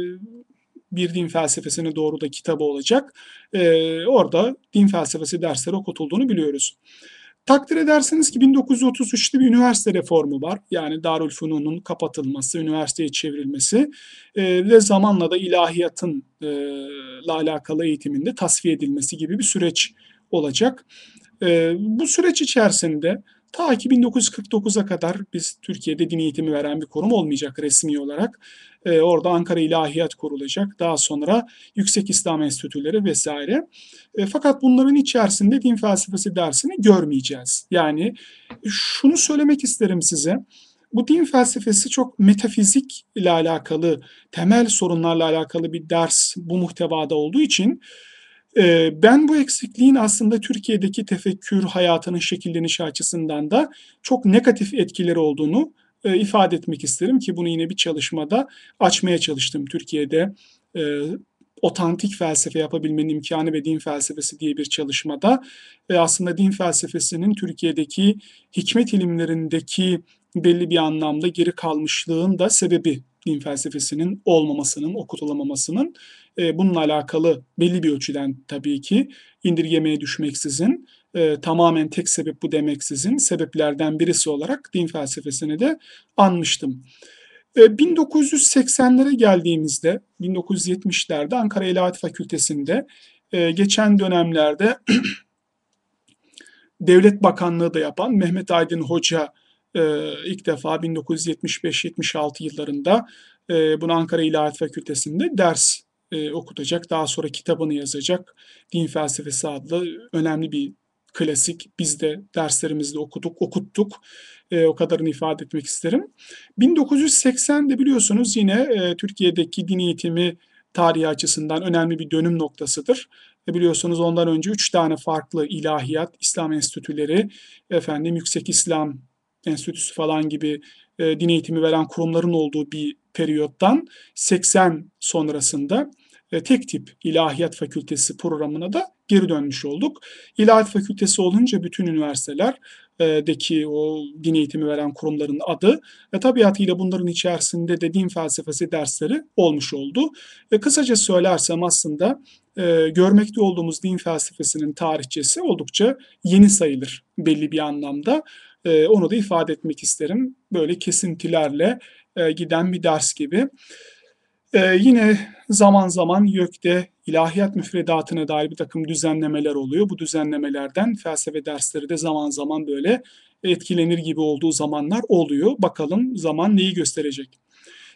bir din felsefesine doğru da kitabı olacak. E, orada din felsefesi dersleri okutulduğunu biliyoruz. Takdir ederseniz ki 1933'te bir üniversite reformu var. Yani Darülfünun'un kapatılması, üniversiteye çevrilmesi e, ve zamanla da ilahiyatın e, la alakalı eğitiminde tasfiye edilmesi gibi bir süreç olacak. E, bu süreç içerisinde Ta ki 1949'a kadar biz Türkiye'de din eğitimi veren bir kurum olmayacak resmi olarak. Ee, orada Ankara İlahiyat kurulacak. Daha sonra Yüksek İslam Enstitüleri vesaire. E, fakat bunların içerisinde din felsefesi dersini görmeyeceğiz. Yani şunu söylemek isterim size. Bu din felsefesi çok metafizik ile alakalı, temel sorunlarla alakalı bir ders bu muhtevada olduğu için ben bu eksikliğin aslında Türkiye'deki tefekkür hayatının şekillenişi açısından da çok negatif etkileri olduğunu e, ifade etmek isterim ki bunu yine bir çalışmada açmaya çalıştım. Türkiye'de e, otantik felsefe yapabilmenin imkanı ve din felsefesi diye bir çalışmada ve aslında din felsefesinin Türkiye'deki hikmet ilimlerindeki belli bir anlamda geri kalmışlığın da sebebi din felsefesinin olmamasının, okutulamamasının e, bununla alakalı belli bir ölçüden tabii ki indirgemeye düşmeksizin e, tamamen tek sebep bu demeksizin sebeplerden birisi olarak din felsefesini de anmıştım. 1980'lere e, geldiğimizde 1970'lerde Ankara İlahiyat Fakültesi'nde e, geçen dönemlerde [CLEARS THROAT] Devlet Bakanlığı da yapan Mehmet Aydın Hoca e, ilk defa 1975-76 yıllarında e, bunu Ankara İlahiyat Fakültesi'nde ders e, okutacak. Daha sonra kitabını yazacak. Din Felsefesi adlı önemli bir klasik. Biz de derslerimizde okuduk, okuttuk. E, o kadarını ifade etmek isterim. 1980'de biliyorsunuz yine Türkiye'deki din eğitimi tarihi açısından önemli bir dönüm noktasıdır. Biliyorsunuz ondan önce üç tane farklı ilahiyat, İslam enstitüleri, efendim Yüksek İslam Enstitüsü falan gibi e, din eğitimi veren kurumların olduğu bir periyottan 80 sonrasında e, tek tip ilahiyat fakültesi programına da geri dönmüş olduk. İlahiyat fakültesi olunca bütün üniversitelerdeki o din eğitimi veren kurumların adı ve tabiatıyla bunların içerisinde de din felsefesi dersleri olmuş oldu. E, kısaca söylersem aslında e, görmekte olduğumuz din felsefesinin tarihçesi oldukça yeni sayılır belli bir anlamda. E, onu da ifade etmek isterim. Böyle kesintilerle e, giden bir ders gibi. E, yine zaman zaman YÖK'te ilahiyat müfredatına dair bir takım düzenlemeler oluyor. Bu düzenlemelerden felsefe dersleri de zaman zaman böyle etkilenir gibi olduğu zamanlar oluyor. Bakalım zaman neyi gösterecek.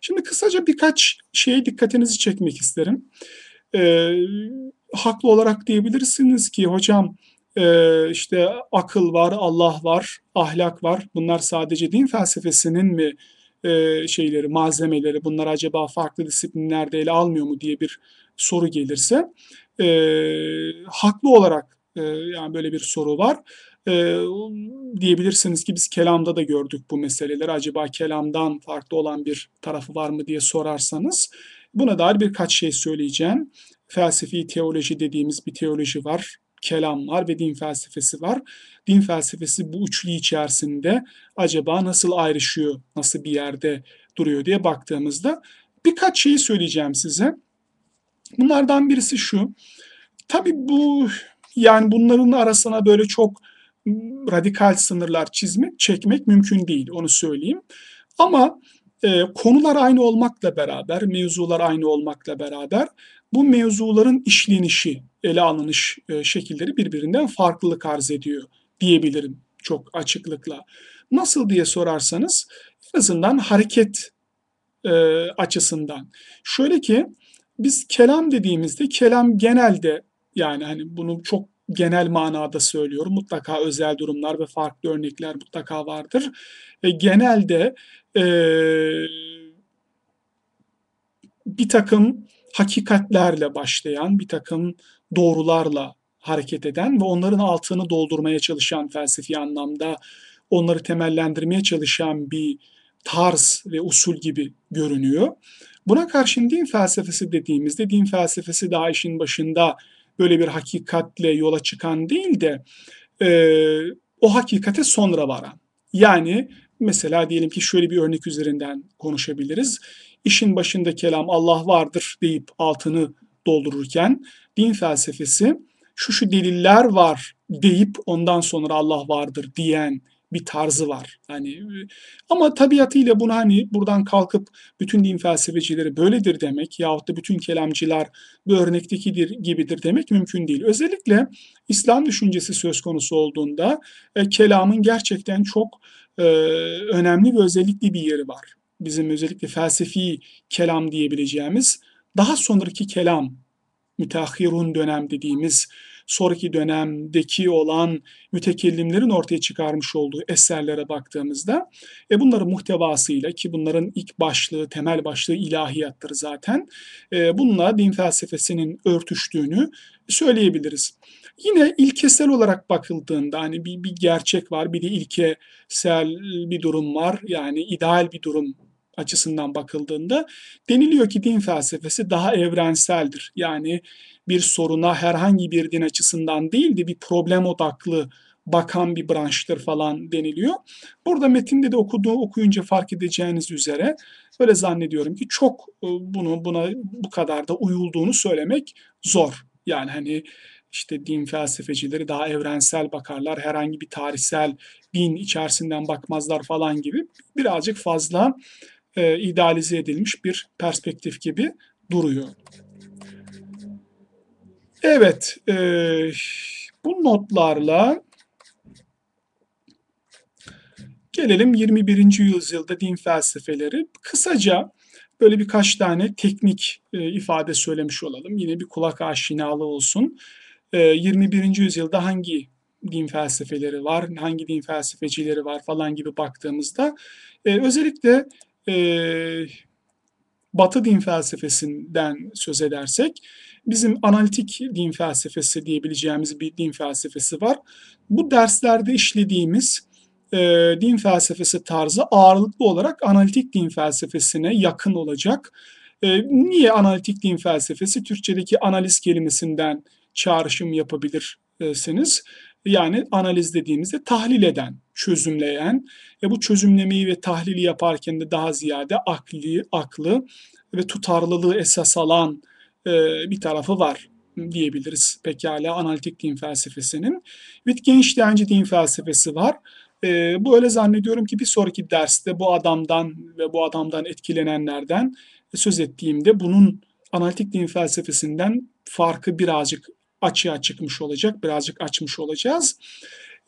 Şimdi kısaca birkaç şeye dikkatinizi çekmek isterim. Ee, haklı olarak diyebilirsiniz ki hocam e, işte akıl var, Allah var, ahlak var. Bunlar sadece din felsefesinin mi e, şeyleri, malzemeleri, bunlar acaba farklı disiplinlerde ele almıyor mu diye bir soru gelirse e, haklı olarak e, yani böyle bir soru var. E, diyebilirsiniz ki biz kelamda da gördük bu meseleleri. Acaba kelamdan farklı olan bir tarafı var mı diye sorarsanız buna dair birkaç şey söyleyeceğim. Felsefi teoloji dediğimiz bir teoloji var kelam var ve din felsefesi var. Din felsefesi bu üçlü içerisinde acaba nasıl ayrışıyor, nasıl bir yerde duruyor diye baktığımızda birkaç şeyi söyleyeceğim size. Bunlardan birisi şu. Tabii bu yani bunların arasına böyle çok radikal sınırlar çizmek, çekmek mümkün değil onu söyleyeyim. Ama e, konular aynı olmakla beraber, mevzular aynı olmakla beraber bu mevzuların işlenişi, ele alınış e, şekilleri birbirinden farklılık arz ediyor diyebilirim çok açıklıkla. Nasıl diye sorarsanız en azından hareket e, açısından. Şöyle ki biz kelam dediğimizde kelam genelde yani hani bunu çok genel manada söylüyorum. Mutlaka özel durumlar ve farklı örnekler mutlaka vardır. E, genelde e, bir takım hakikatlerle başlayan, bir takım doğrularla hareket eden ve onların altını doldurmaya çalışan felsefi anlamda onları temellendirmeye çalışan bir tarz ve usul gibi görünüyor. Buna karşın din felsefesi dediğimizde din felsefesi daha işin başında böyle bir hakikatle yola çıkan değil de e, o hakikate sonra varan. Yani mesela diyelim ki şöyle bir örnek üzerinden konuşabiliriz. İşin başında kelam Allah vardır deyip altını doldururken din felsefesi şu şu deliller var deyip ondan sonra Allah vardır diyen bir tarzı var. Hani ama tabiatıyla bunu hani buradan kalkıp bütün din felsefecileri böyledir demek yahut da bütün kelamcılar bu örnektekidir gibidir demek mümkün değil. Özellikle İslam düşüncesi söz konusu olduğunda e, kelamın gerçekten çok e, önemli ve özellikli bir yeri var. Bizim özellikle felsefi kelam diyebileceğimiz daha sonraki kelam müteahhirun dönem dediğimiz sonraki dönemdeki olan mütekellimlerin ortaya çıkarmış olduğu eserlere baktığımızda e, bunların muhtevasıyla ki bunların ilk başlığı, temel başlığı ilahiyattır zaten. E, bununla din felsefesinin örtüştüğünü söyleyebiliriz. Yine ilkesel olarak bakıldığında hani bir, bir gerçek var, bir de ilkesel bir durum var. Yani ideal bir durum açısından bakıldığında deniliyor ki din felsefesi daha evrenseldir. Yani bir soruna herhangi bir din açısından değil de bir problem odaklı bakan bir branştır falan deniliyor. Burada metinde de okuduğu okuyunca fark edeceğiniz üzere böyle zannediyorum ki çok e, bunu buna bu kadar da uyulduğunu söylemek zor. Yani hani işte din felsefecileri daha evrensel bakarlar, herhangi bir tarihsel din içerisinden bakmazlar falan gibi birazcık fazla e, idealize edilmiş bir perspektif gibi duruyor. Evet, e, bu notlarla gelelim 21. yüzyılda din felsefeleri. Kısaca böyle birkaç tane teknik e, ifade söylemiş olalım. Yine bir kulak aşinalığı olsun. E, 21. yüzyılda hangi din felsefeleri var, hangi din felsefecileri var falan gibi baktığımızda e, özellikle e, Batı din felsefesinden söz edersek bizim analitik din felsefesi diyebileceğimiz bir din felsefesi var. Bu derslerde işlediğimiz e, din felsefesi tarzı ağırlıklı olarak analitik din felsefesine yakın olacak. E, niye analitik din felsefesi? Türkçedeki analiz kelimesinden çağrışım yapabilirsiniz. Yani analiz dediğimizde tahlil eden, çözümleyen ve bu çözümlemeyi ve tahlili yaparken de daha ziyade akli, aklı ve tutarlılığı esas alan e, bir tarafı var diyebiliriz pekala analitik din felsefesinin. Wittgensteinci din felsefesi var. E, bu öyle zannediyorum ki bir sonraki derste bu adamdan ve bu adamdan etkilenenlerden söz ettiğimde bunun analitik din felsefesinden farkı birazcık açığa çıkmış olacak, birazcık açmış olacağız.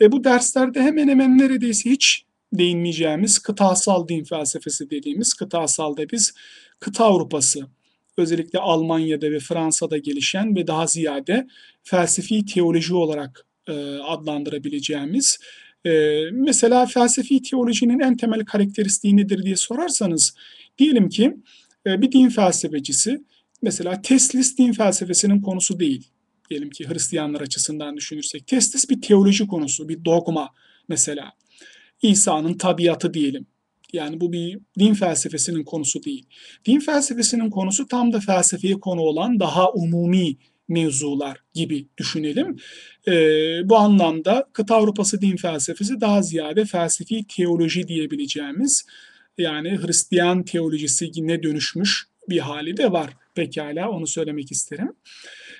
E, bu derslerde hemen hemen neredeyse hiç değinmeyeceğimiz kıtasal din felsefesi dediğimiz kıtasalda biz kıta Avrupası özellikle Almanya'da ve Fransa'da gelişen ve daha ziyade felsefi teoloji olarak e, adlandırabileceğimiz e, mesela felsefi teolojinin en temel karakteristiği nedir diye sorarsanız diyelim ki e, bir din felsefecisi mesela Teslis din felsefesinin konusu değil. Diyelim ki Hristiyanlar açısından düşünürsek. Teslis bir teoloji konusu, bir dogma mesela. İsa'nın tabiatı diyelim. Yani bu bir din felsefesinin konusu değil. Din felsefesinin konusu tam da felsefeye konu olan daha umumi mevzular gibi düşünelim. E, bu anlamda kıta Avrupası din felsefesi daha ziyade felsefi teoloji diyebileceğimiz yani Hristiyan teolojisine dönüşmüş bir hali de var. Pekala onu söylemek isterim.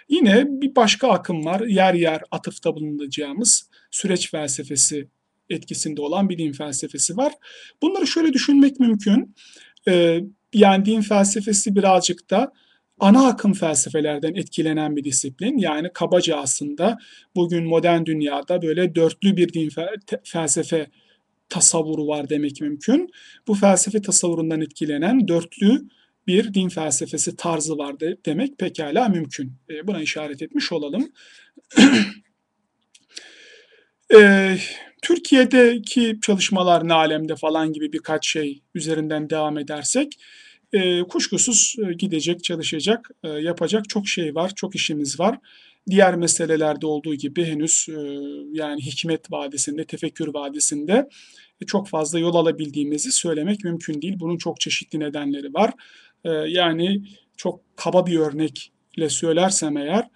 Yine bir başka akım var. Yer yer atıfta bulunacağımız süreç felsefesi etkisinde olan bir din felsefesi var. Bunları şöyle düşünmek mümkün. Ee, yani din felsefesi birazcık da ana akım felsefelerden etkilenen bir disiplin. Yani kabaca aslında bugün modern dünyada böyle dörtlü bir din felsefe tasavvuru var demek mümkün. Bu felsefe tasavvurundan etkilenen dörtlü bir din felsefesi tarzı var de, demek pekala mümkün. E, buna işaret etmiş olalım. [CLEARS THROAT] e, Türkiye'deki çalışmalar ne alemde falan gibi birkaç şey üzerinden devam edersek e, kuşkusuz e, gidecek, çalışacak, e, yapacak çok şey var, çok işimiz var. Diğer meselelerde olduğu gibi henüz e, yani hikmet vadisinde, tefekkür vadisinde e, çok fazla yol alabildiğimizi söylemek mümkün değil. Bunun çok çeşitli nedenleri var. E, yani çok kaba bir örnekle söylersem eğer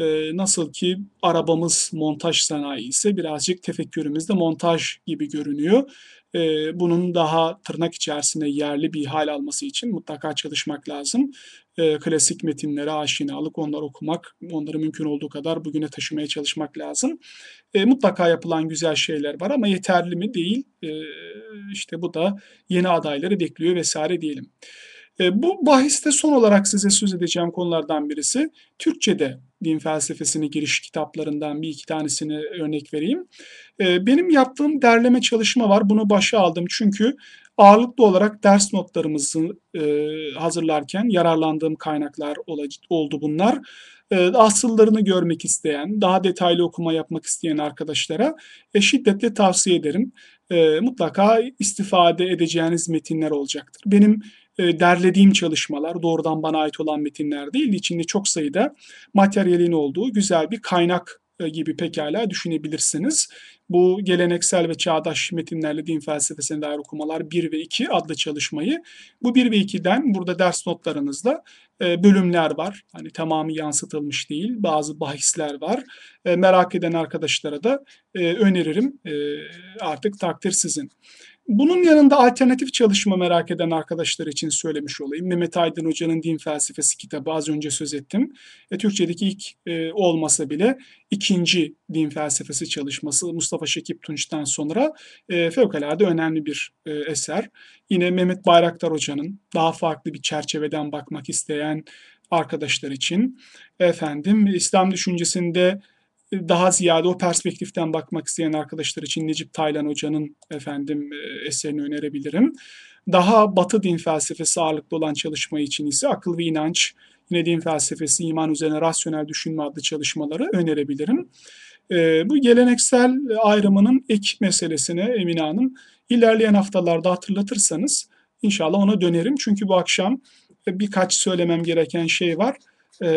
e, nasıl ki arabamız montaj sanayi ise birazcık tefekkürümüz de montaj gibi görünüyor. E, bunun daha tırnak içerisinde yerli bir hal alması için mutlaka çalışmak lazım. E, klasik metinlere aşinalık, onları okumak, onları mümkün olduğu kadar bugüne taşımaya çalışmak lazım. E, mutlaka yapılan güzel şeyler var ama yeterli mi değil. E, işte bu da yeni adayları bekliyor vesaire diyelim. E, bu bahiste son olarak size söz edeceğim konulardan birisi Türkçe'de din felsefesini giriş kitaplarından bir iki tanesini örnek vereyim. E, benim yaptığım derleme çalışma var. Bunu başa aldım çünkü ağırlıklı olarak ders notlarımızı e, hazırlarken yararlandığım kaynaklar oldu bunlar. Asıllarını görmek isteyen, daha detaylı okuma yapmak isteyen arkadaşlara şiddetle tavsiye ederim. Mutlaka istifade edeceğiniz metinler olacaktır. Benim derlediğim çalışmalar doğrudan bana ait olan metinler değil. İçinde çok sayıda materyalin olduğu güzel bir kaynak e, gibi pekala düşünebilirsiniz. Bu geleneksel ve çağdaş metinlerle din felsefesine dair okumalar 1 ve 2 adlı çalışmayı bu 1 ve 2'den burada ders notlarınızda e, bölümler var. Hani tamamı yansıtılmış değil. Bazı bahisler var. Merak eden arkadaşlara da öneririm. Artık takdir sizin. Bunun yanında alternatif çalışma merak eden arkadaşlar için söylemiş olayım. Mehmet Aydın Hoca'nın Din Felsefesi kitabı az önce söz ettim. E, Türkçedeki ilk e, olmasa bile ikinci din felsefesi çalışması Mustafa Şekip Tunç'tan sonra e, fevkalade önemli bir e, eser. Yine Mehmet Bayraktar Hoca'nın daha farklı bir çerçeveden bakmak isteyen arkadaşlar için efendim İslam düşüncesinde daha ziyade o perspektiften bakmak isteyen arkadaşlar için Necip Taylan Hoca'nın efendim e, eserini önerebilirim. Daha batı din felsefesi ağırlıklı olan çalışma için ise akıl ve inanç, yine din felsefesi, iman üzerine rasyonel düşünme adlı çalışmaları önerebilirim. E, bu geleneksel ayrımının ek meselesine Emine Hanım ilerleyen haftalarda hatırlatırsanız inşallah ona dönerim. Çünkü bu akşam birkaç söylemem gereken şey var e,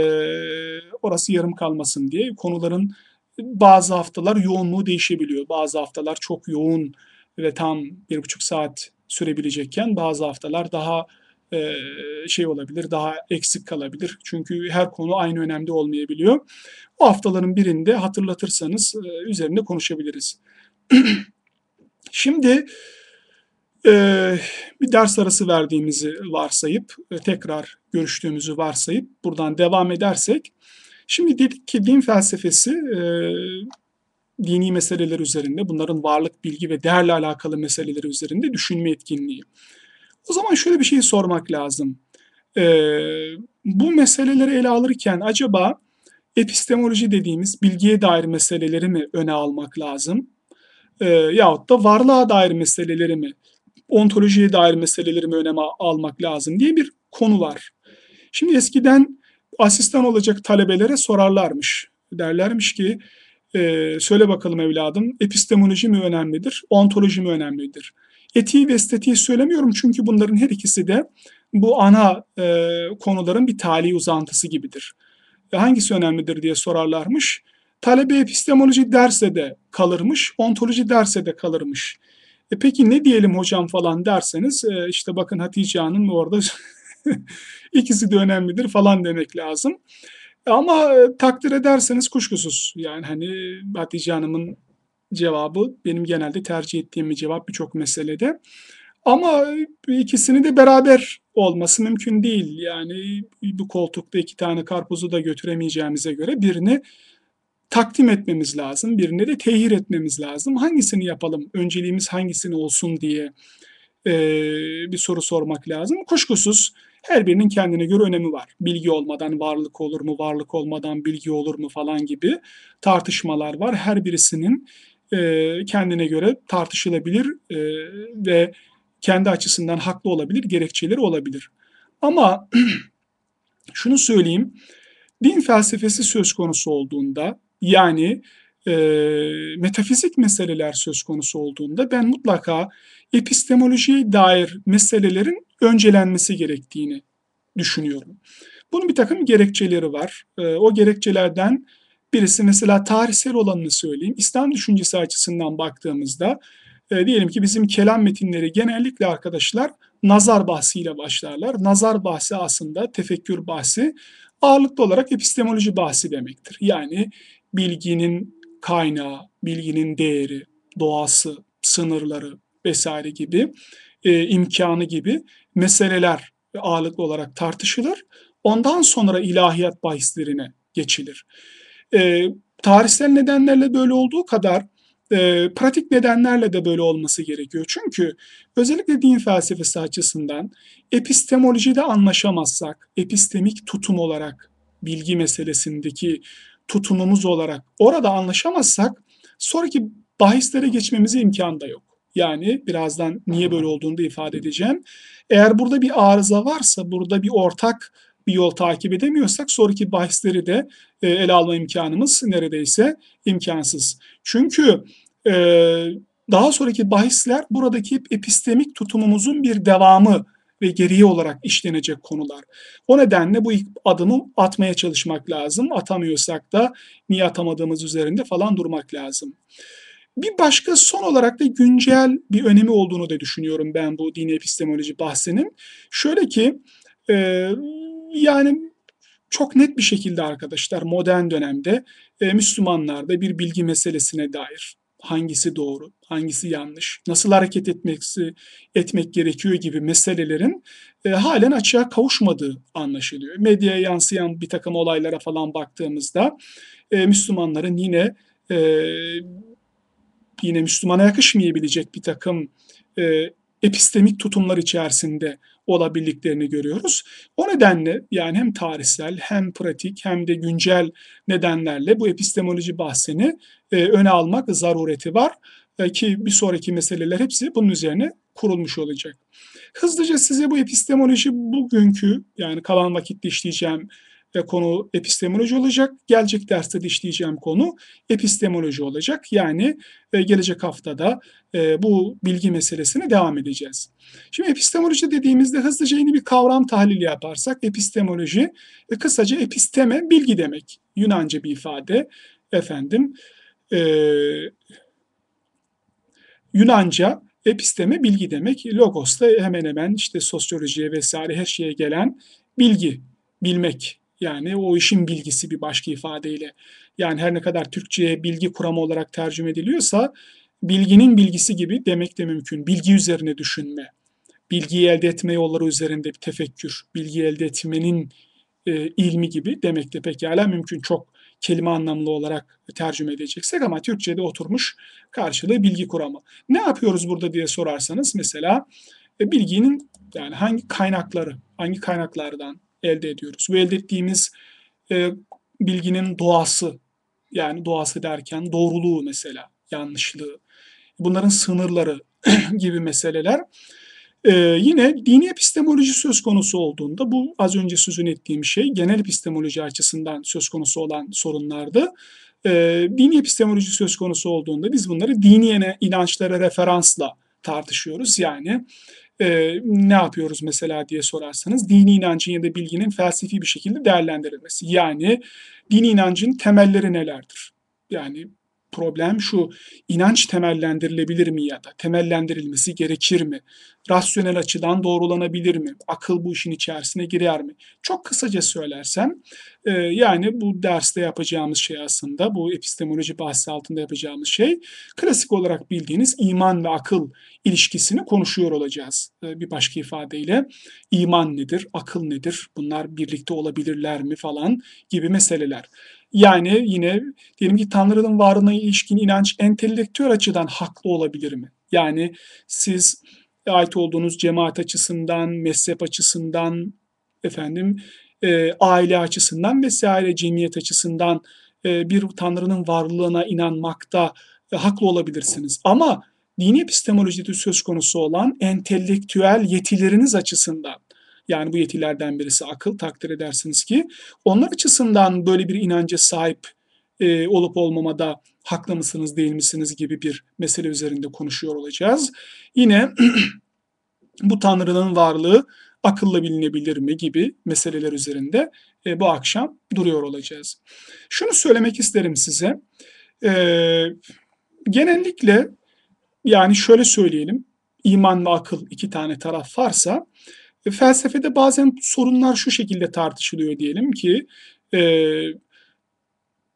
orası yarım kalmasın diye konuların bazı haftalar yoğunluğu değişebiliyor. Bazı haftalar çok yoğun ve tam bir buçuk saat sürebilecekken bazı haftalar daha e, şey olabilir, daha eksik kalabilir. Çünkü her konu aynı önemde olmayabiliyor. O haftaların birinde hatırlatırsanız e, üzerinde konuşabiliriz. [CLEARS THROAT] Şimdi bir ders arası verdiğimizi varsayıp, e, tekrar görüştüğümüzü varsayıp buradan devam edersek, şimdi dedik ki din felsefesi e, dini meseleler üzerinde, bunların varlık, bilgi ve değerle alakalı meseleleri üzerinde düşünme etkinliği. O zaman şöyle bir şey sormak lazım. E, bu meseleleri ele alırken acaba epistemoloji dediğimiz bilgiye dair meseleleri mi öne almak lazım? E, yahut da varlığa dair meseleleri mi ontolojiye dair meseleleri mi öneme almak lazım diye bir konu var. Şimdi eskiden asistan olacak talebelere sorarlarmış. Derlermiş ki e, söyle bakalım evladım epistemoloji mi önemlidir, ontoloji mi önemlidir? Etiği ve estetiği söylemiyorum çünkü bunların her ikisi de bu ana e, konuların bir tali uzantısı gibidir. E, hangisi önemlidir diye sorarlarmış. Talebe epistemoloji derse de kalırmış, ontoloji derse de kalırmış. E peki ne diyelim hocam falan derseniz e, işte bakın Hatice Hanım orada [LAUGHS] ikisi de önemlidir falan demek lazım. Ama e, takdir ederseniz kuşkusuz yani hani Hatice Hanım'ın cevabı benim genelde tercih ettiğim bir cevap birçok meselede. Ama ikisini de beraber olması mümkün değil. Yani bu koltukta iki tane karpuzu da götüremeyeceğimize göre birini takdim etmemiz lazım, birini de tehir etmemiz lazım. Hangisini yapalım, önceliğimiz hangisini olsun diye e, bir soru sormak lazım. Kuşkusuz her birinin kendine göre önemi var. Bilgi olmadan varlık olur mu, varlık olmadan bilgi olur mu falan gibi tartışmalar var. Her birisinin e, kendine göre tartışılabilir e, ve kendi açısından haklı olabilir, gerekçeleri olabilir. Ama [CLEARS THROAT] şunu söyleyeyim, din felsefesi söz konusu olduğunda yani e, metafizik meseleler söz konusu olduğunda ben mutlaka epistemolojiye dair meselelerin öncelenmesi gerektiğini düşünüyorum. Bunun bir takım gerekçeleri var. E, o gerekçelerden birisi mesela tarihsel olanını söyleyeyim. İslam düşüncesi açısından baktığımızda e, diyelim ki bizim kelam metinleri genellikle arkadaşlar nazar bahsiyle başlarlar. Nazar bahsi aslında tefekkür bahsi ağırlıklı olarak epistemoloji bahsi demektir. Yani bilginin kaynağı, bilginin değeri, doğası, sınırları vesaire gibi e, imkanı gibi meseleler ağırlıklı olarak tartışılır. Ondan sonra ilahiyat bahislerine geçilir. E, tarihsel nedenlerle böyle olduğu kadar e, pratik nedenlerle de böyle olması gerekiyor. Çünkü özellikle din felsefesi açısından epistemolojide anlaşamazsak, epistemik tutum olarak bilgi meselesindeki tutumumuz olarak orada anlaşamazsak sonraki bahislere geçmemize imkan da yok. Yani birazdan niye böyle olduğunu da ifade edeceğim. Eğer burada bir arıza varsa, burada bir ortak bir yol takip edemiyorsak sonraki bahisleri de e, ele alma imkanımız neredeyse imkansız. Çünkü e, daha sonraki bahisler buradaki epistemik tutumumuzun bir devamı ve geriye olarak işlenecek konular. O nedenle bu adımı atmaya çalışmak lazım. Atamıyorsak da niye atamadığımız üzerinde falan durmak lazım. Bir başka son olarak da güncel bir önemi olduğunu da düşünüyorum ben bu dini epistemoloji bahsinin. Şöyle ki e, yani çok net bir şekilde arkadaşlar modern dönemde e, Müslümanlarda bir bilgi meselesine dair hangisi doğru, hangisi yanlış, nasıl hareket etmeksi, etmek gerekiyor gibi meselelerin e, halen açığa kavuşmadığı anlaşılıyor. Medyaya yansıyan bir takım olaylara falan baktığımızda e, Müslümanların yine e, yine Müslümana yakışmayabilecek bir takım e, epistemik tutumlar içerisinde olabildiklerini görüyoruz. O nedenle yani hem tarihsel hem pratik hem de güncel nedenlerle bu epistemoloji bahsini e, öne almak zarureti var e, ki bir sonraki meseleler hepsi bunun üzerine kurulmuş olacak. Hızlıca size bu epistemoloji bugünkü yani kalan vakitte işleyeceğim konu epistemoloji olacak. Gelecek derste de işleyeceğim konu epistemoloji olacak. Yani e, gelecek haftada e, bu bilgi meselesine devam edeceğiz. Şimdi epistemoloji dediğimizde hızlıca yeni bir kavram tahlili yaparsak epistemoloji e, kısaca episteme bilgi demek. Yunanca bir ifade efendim. E, Yunanca episteme bilgi demek. Logos da hemen hemen işte sosyolojiye vesaire her şeye gelen bilgi, bilmek yani o işin bilgisi bir başka ifadeyle. Yani her ne kadar Türkçe'ye bilgi kuramı olarak tercüme ediliyorsa bilginin bilgisi gibi demek de mümkün. Bilgi üzerine düşünme, bilgiyi elde etme yolları üzerinde bir tefekkür, bilgi elde etmenin e, ilmi gibi demek de pekala mümkün. Çok kelime anlamlı olarak tercüme edeceksek ama Türkçe'de oturmuş karşılığı bilgi kuramı. Ne yapıyoruz burada diye sorarsanız mesela e, bilginin yani hangi kaynakları, hangi kaynaklardan elde ediyoruz. Bu elde ettiğimiz e, bilginin doğası yani doğası derken doğruluğu mesela, yanlışlığı, bunların sınırları [CLEARS THROAT] gibi meseleler Ee, yine dini epistemoloji söz konusu olduğunda bu az önce sözünü ettiğim şey genel epistemoloji açısından söz konusu olan sorunlardı. Ee, dini epistemoloji söz konusu olduğunda biz bunları dini inançlara referansla tartışıyoruz. Yani e, ne yapıyoruz mesela diye sorarsanız dini inancın ya da bilginin felsefi bir şekilde değerlendirilmesi. Yani dini inancın temelleri nelerdir? Yani problem şu, inanç temellendirilebilir mi ya da temellendirilmesi gerekir mi? Rasyonel açıdan doğrulanabilir mi? Akıl bu işin içerisine girer mi? Çok kısaca söylersem, e, yani bu derste yapacağımız şey aslında, bu epistemoloji bahsi altında yapacağımız şey, klasik olarak bildiğiniz iman ve akıl ilişkisini konuşuyor olacağız. E, bir başka ifadeyle, iman nedir, akıl nedir, bunlar birlikte olabilirler mi falan gibi meseleler. Yani yine diyelim ki Tanrı'nın varlığına ilişkin inanç entelektüel açıdan haklı olabilir mi? Yani siz ait olduğunuz cemaat açısından, mezhep açısından, efendim e, aile açısından vesaire cemiyet açısından e, bir Tanrı'nın varlığına inanmakta e, haklı olabilirsiniz. Ama dini epistemolojide söz konusu olan entelektüel yetileriniz açısından yani bu yetilerden birisi akıl takdir edersiniz ki onlar açısından böyle bir inanca sahip e, olup olmamada haklı mısınız değil misiniz gibi bir mesele üzerinde konuşuyor olacağız. Yine [CLEARS THROAT] bu Tanrı'nın varlığı akılla bilinebilir mi gibi meseleler üzerinde e, bu akşam duruyor olacağız. Şunu söylemek isterim size. E, genellikle yani şöyle söyleyelim. iman ve akıl iki tane taraf varsa e, felsefede bazen sorunlar şu şekilde tartışılıyor diyelim ki e,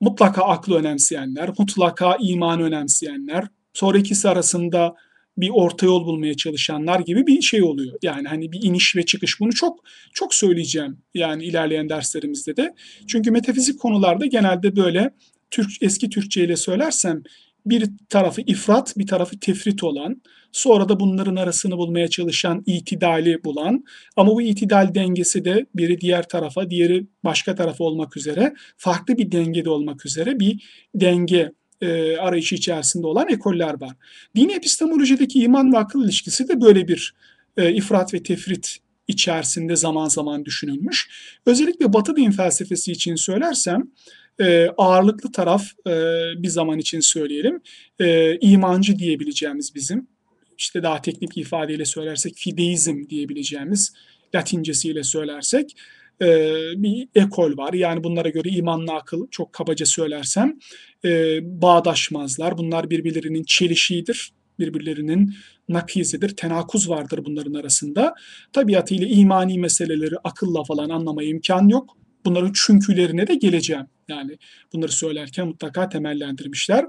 mutlaka aklı önemseyenler, mutlaka imanı önemseyenler, sonra ikisi arasında bir orta yol bulmaya çalışanlar gibi bir şey oluyor. Yani hani bir iniş ve çıkış bunu çok çok söyleyeceğim yani ilerleyen derslerimizde de. Çünkü metafizik konularda genelde böyle Türk eski Türkçe ile söylersem bir tarafı ifrat, bir tarafı tefrit olan, sonra da bunların arasını bulmaya çalışan, itidali bulan ama bu itidal dengesi de biri diğer tarafa, diğeri başka tarafa olmak üzere, farklı bir dengede olmak üzere bir denge e, arayışı içerisinde olan ekoller var. Dini epistemolojideki iman ve akıl ilişkisi de böyle bir e, ifrat ve tefrit içerisinde zaman zaman düşünülmüş. Özellikle Batı din felsefesi için söylersem e, ağırlıklı taraf e, bir zaman için söyleyelim e, imancı diyebileceğimiz bizim işte daha teknik ifadeyle söylersek fideizm diyebileceğimiz latincesiyle söylersek e, bir ekol var. Yani bunlara göre imanla akıl çok kabaca söylersem e, bağdaşmazlar. Bunlar birbirlerinin çelişiğidir. Birbirlerinin nakizidir, tenakuz vardır bunların arasında. Tabiatıyla imani meseleleri akılla falan anlamaya imkan yok. Bunların çünkülerine de geleceğim. Yani bunları söylerken mutlaka temellendirmişler.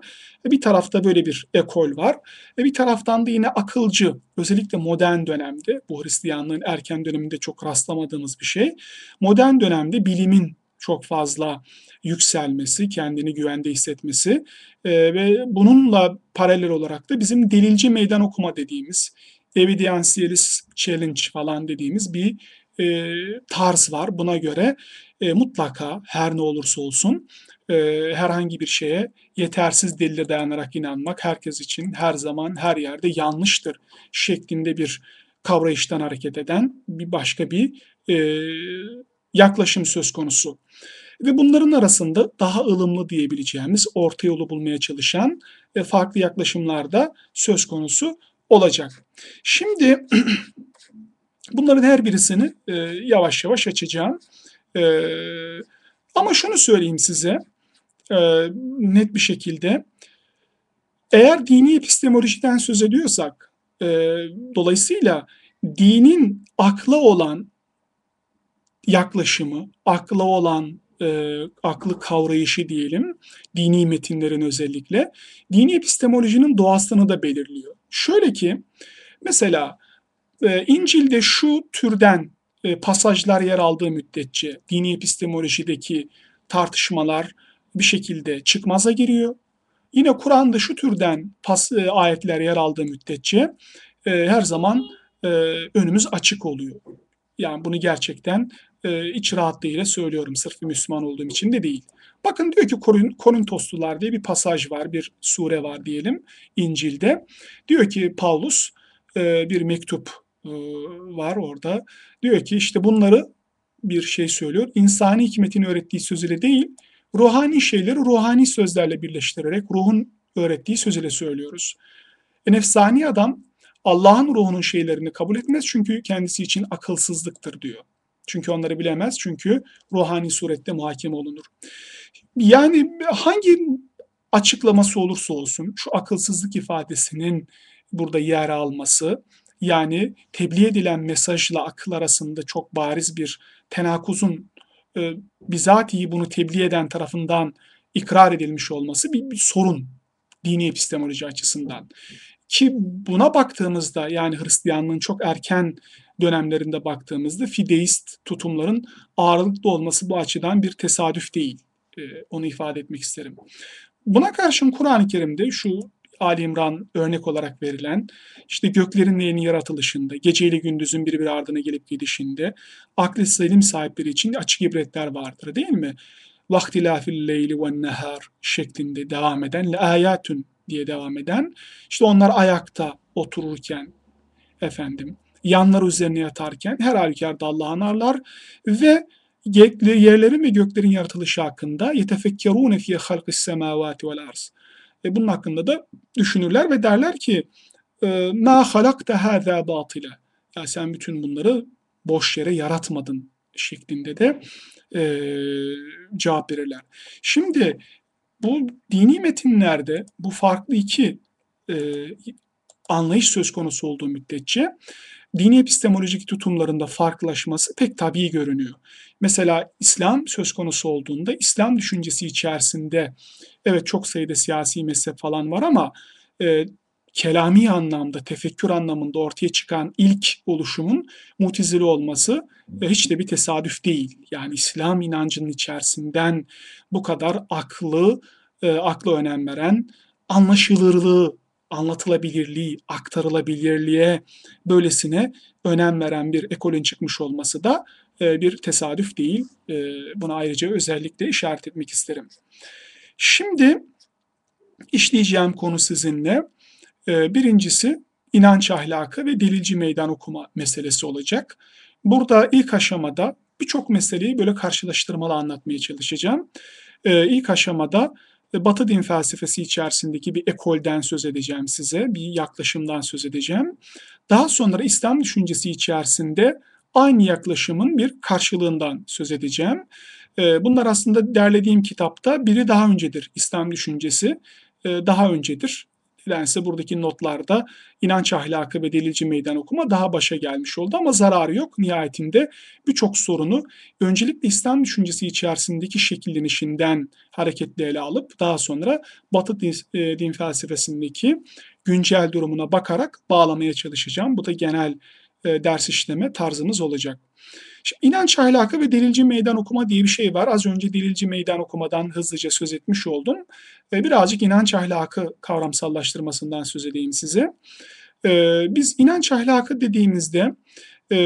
E, bir tarafta böyle bir ekol var. E, bir taraftan da yine akılcı, özellikle modern dönemde, bu Hristiyanlığın erken döneminde çok rastlamadığımız bir şey. Modern dönemde bilimin çok fazla yükselmesi, kendini güvende hissetmesi e, ve bununla paralel olarak da bizim delilci meydan okuma dediğimiz, evidencialist challenge falan dediğimiz bir e, tarz var. Buna göre e, mutlaka her ne olursa olsun e, herhangi bir şeye yetersiz delile dayanarak inanmak herkes için her zaman her yerde yanlıştır şeklinde bir kavrayıştan hareket eden bir başka bir e, yaklaşım söz konusu. Ve bunların arasında daha ılımlı diyebileceğimiz orta yolu bulmaya çalışan e, farklı yaklaşımlar da söz konusu olacak. Şimdi [CLEARS THROAT] bunların her birisini e, yavaş yavaş açacağım. E, ama şunu söyleyeyim size e, net bir şekilde. Eğer dini epistemolojiden söz ediyorsak, e, dolayısıyla dinin akla olan yaklaşımı, akla olan e, aklı kavrayışı diyelim, dini metinlerin özellikle, dini epistemolojinin doğasını da belirliyor. Şöyle ki, mesela e, İncil'de şu türden e, pasajlar yer aldığı müddetçe dini epistemolojideki tartışmalar bir şekilde çıkmaza giriyor. Yine Kur'an'da şu türden pas, e, ayetler yer aldığı müddetçe e, her zaman önümüz açık oluyor. Yani bunu gerçekten e, iç rahatlığıyla söylüyorum. Sırf Müslüman olduğum için de değil. Bakın diyor ki Korintoslular diye bir pasaj var, bir sure var diyelim İncil'de. Diyor ki Paulus bir mektup var orada. Diyor ki işte bunları bir şey söylüyor. İnsani hikmetin öğrettiği söz ile değil, ruhani şeyleri ruhani sözlerle birleştirerek ruhun öğrettiği söz ile söylüyoruz. E, nefsani adam Allah'ın ruhunun şeylerini kabul etmez çünkü kendisi için akılsızlıktır diyor. Çünkü onları bilemez çünkü ruhani surette muhakeme olunur. Yani hangi açıklaması olursa olsun şu akılsızlık ifadesinin burada yer alması yani tebliğ edilen mesajla akıl arasında çok bariz bir tenakuzun e, bizatihi bunu tebliğ eden tarafından ikrar edilmiş olması bir, bir sorun dini epistemoloji açısından. Ki buna baktığımızda yani Hristiyanlığın çok erken dönemlerinde baktığımızda fideist tutumların ağırlıklı olması bu açıdan bir tesadüf değil. Ee, onu ifade etmek isterim. Buna karşın Kur'an-ı Kerim'de şu Ali İmran örnek olarak verilen işte göklerin yeni yaratılışında, geceyle gündüzün birbiri ardına gelip gidişinde aklı selim sahipleri için açık ibretler vardır değil mi? Vaktilafil leyli ve nehar şeklinde devam eden le ayatun diye devam eden işte onlar ayakta otururken efendim yanları üzerine yatarken her halükarda Allah'ı anarlar ve yerlerin ve göklerin yaratılışı hakkında yetefekkerûne fî halqis semâvâti vel arz. E bunun hakkında da düşünürler ve derler ki ma halakta hâzâ batile. Ya sen bütün bunları boş yere yaratmadın şeklinde de e, cevap verirler. Şimdi bu dini metinlerde bu farklı iki e, anlayış söz konusu olduğu müddetçe dini epistemolojik tutumlarında farklılaşması pek tabii görünüyor. Mesela İslam söz konusu olduğunda İslam düşüncesi içerisinde evet çok sayıda siyasi mezhep falan var ama e, kelami anlamda, tefekkür anlamında ortaya çıkan ilk oluşumun mutezili olması e, hiç de bir tesadüf değil. Yani İslam inancının içerisinden bu kadar aklı, e, akla önem veren, anlaşılırlığı, anlatılabilirliği, aktarılabilirliğe böylesine önem veren bir ekolün çıkmış olması da bir tesadüf değil. E, buna ayrıca özellikle işaret etmek isterim. Şimdi işleyeceğim konu sizinle e, birincisi inanç ahlakı ve delilci meydan okuma meselesi olacak. Burada ilk aşamada birçok meseleyi böyle karşılaştırmalı anlatmaya çalışacağım. İlk aşamada Batı din felsefesi içerisindeki bir ekolden söz edeceğim size, bir yaklaşımdan söz edeceğim. Daha sonra İslam düşüncesi içerisinde aynı yaklaşımın bir karşılığından söz edeceğim. Ee, bunlar aslında derlediğim kitapta biri daha öncedir. İslam düşüncesi e, daha öncedir. Nedense buradaki notlarda inanç ahlakı ve delilci meydan okuma daha başa gelmiş oldu ama zararı yok. Nihayetinde birçok sorunu öncelikle İslam düşüncesi içerisindeki şekillenişinden hareketle ele alıp daha sonra Batı din, e, din felsefesindeki güncel durumuna bakarak bağlamaya çalışacağım. Bu da genel e, ders işleme tarzımız olacak. Şimdi inanç ahlakı ve delilci meydan okuma diye bir şey var. Az önce delilci meydan okumadan hızlıca söz etmiş oldum. E, birazcık inanç ahlakı kavramsallaştırmasından söz edeyim size. E, biz inanç ahlakı dediğimizde e,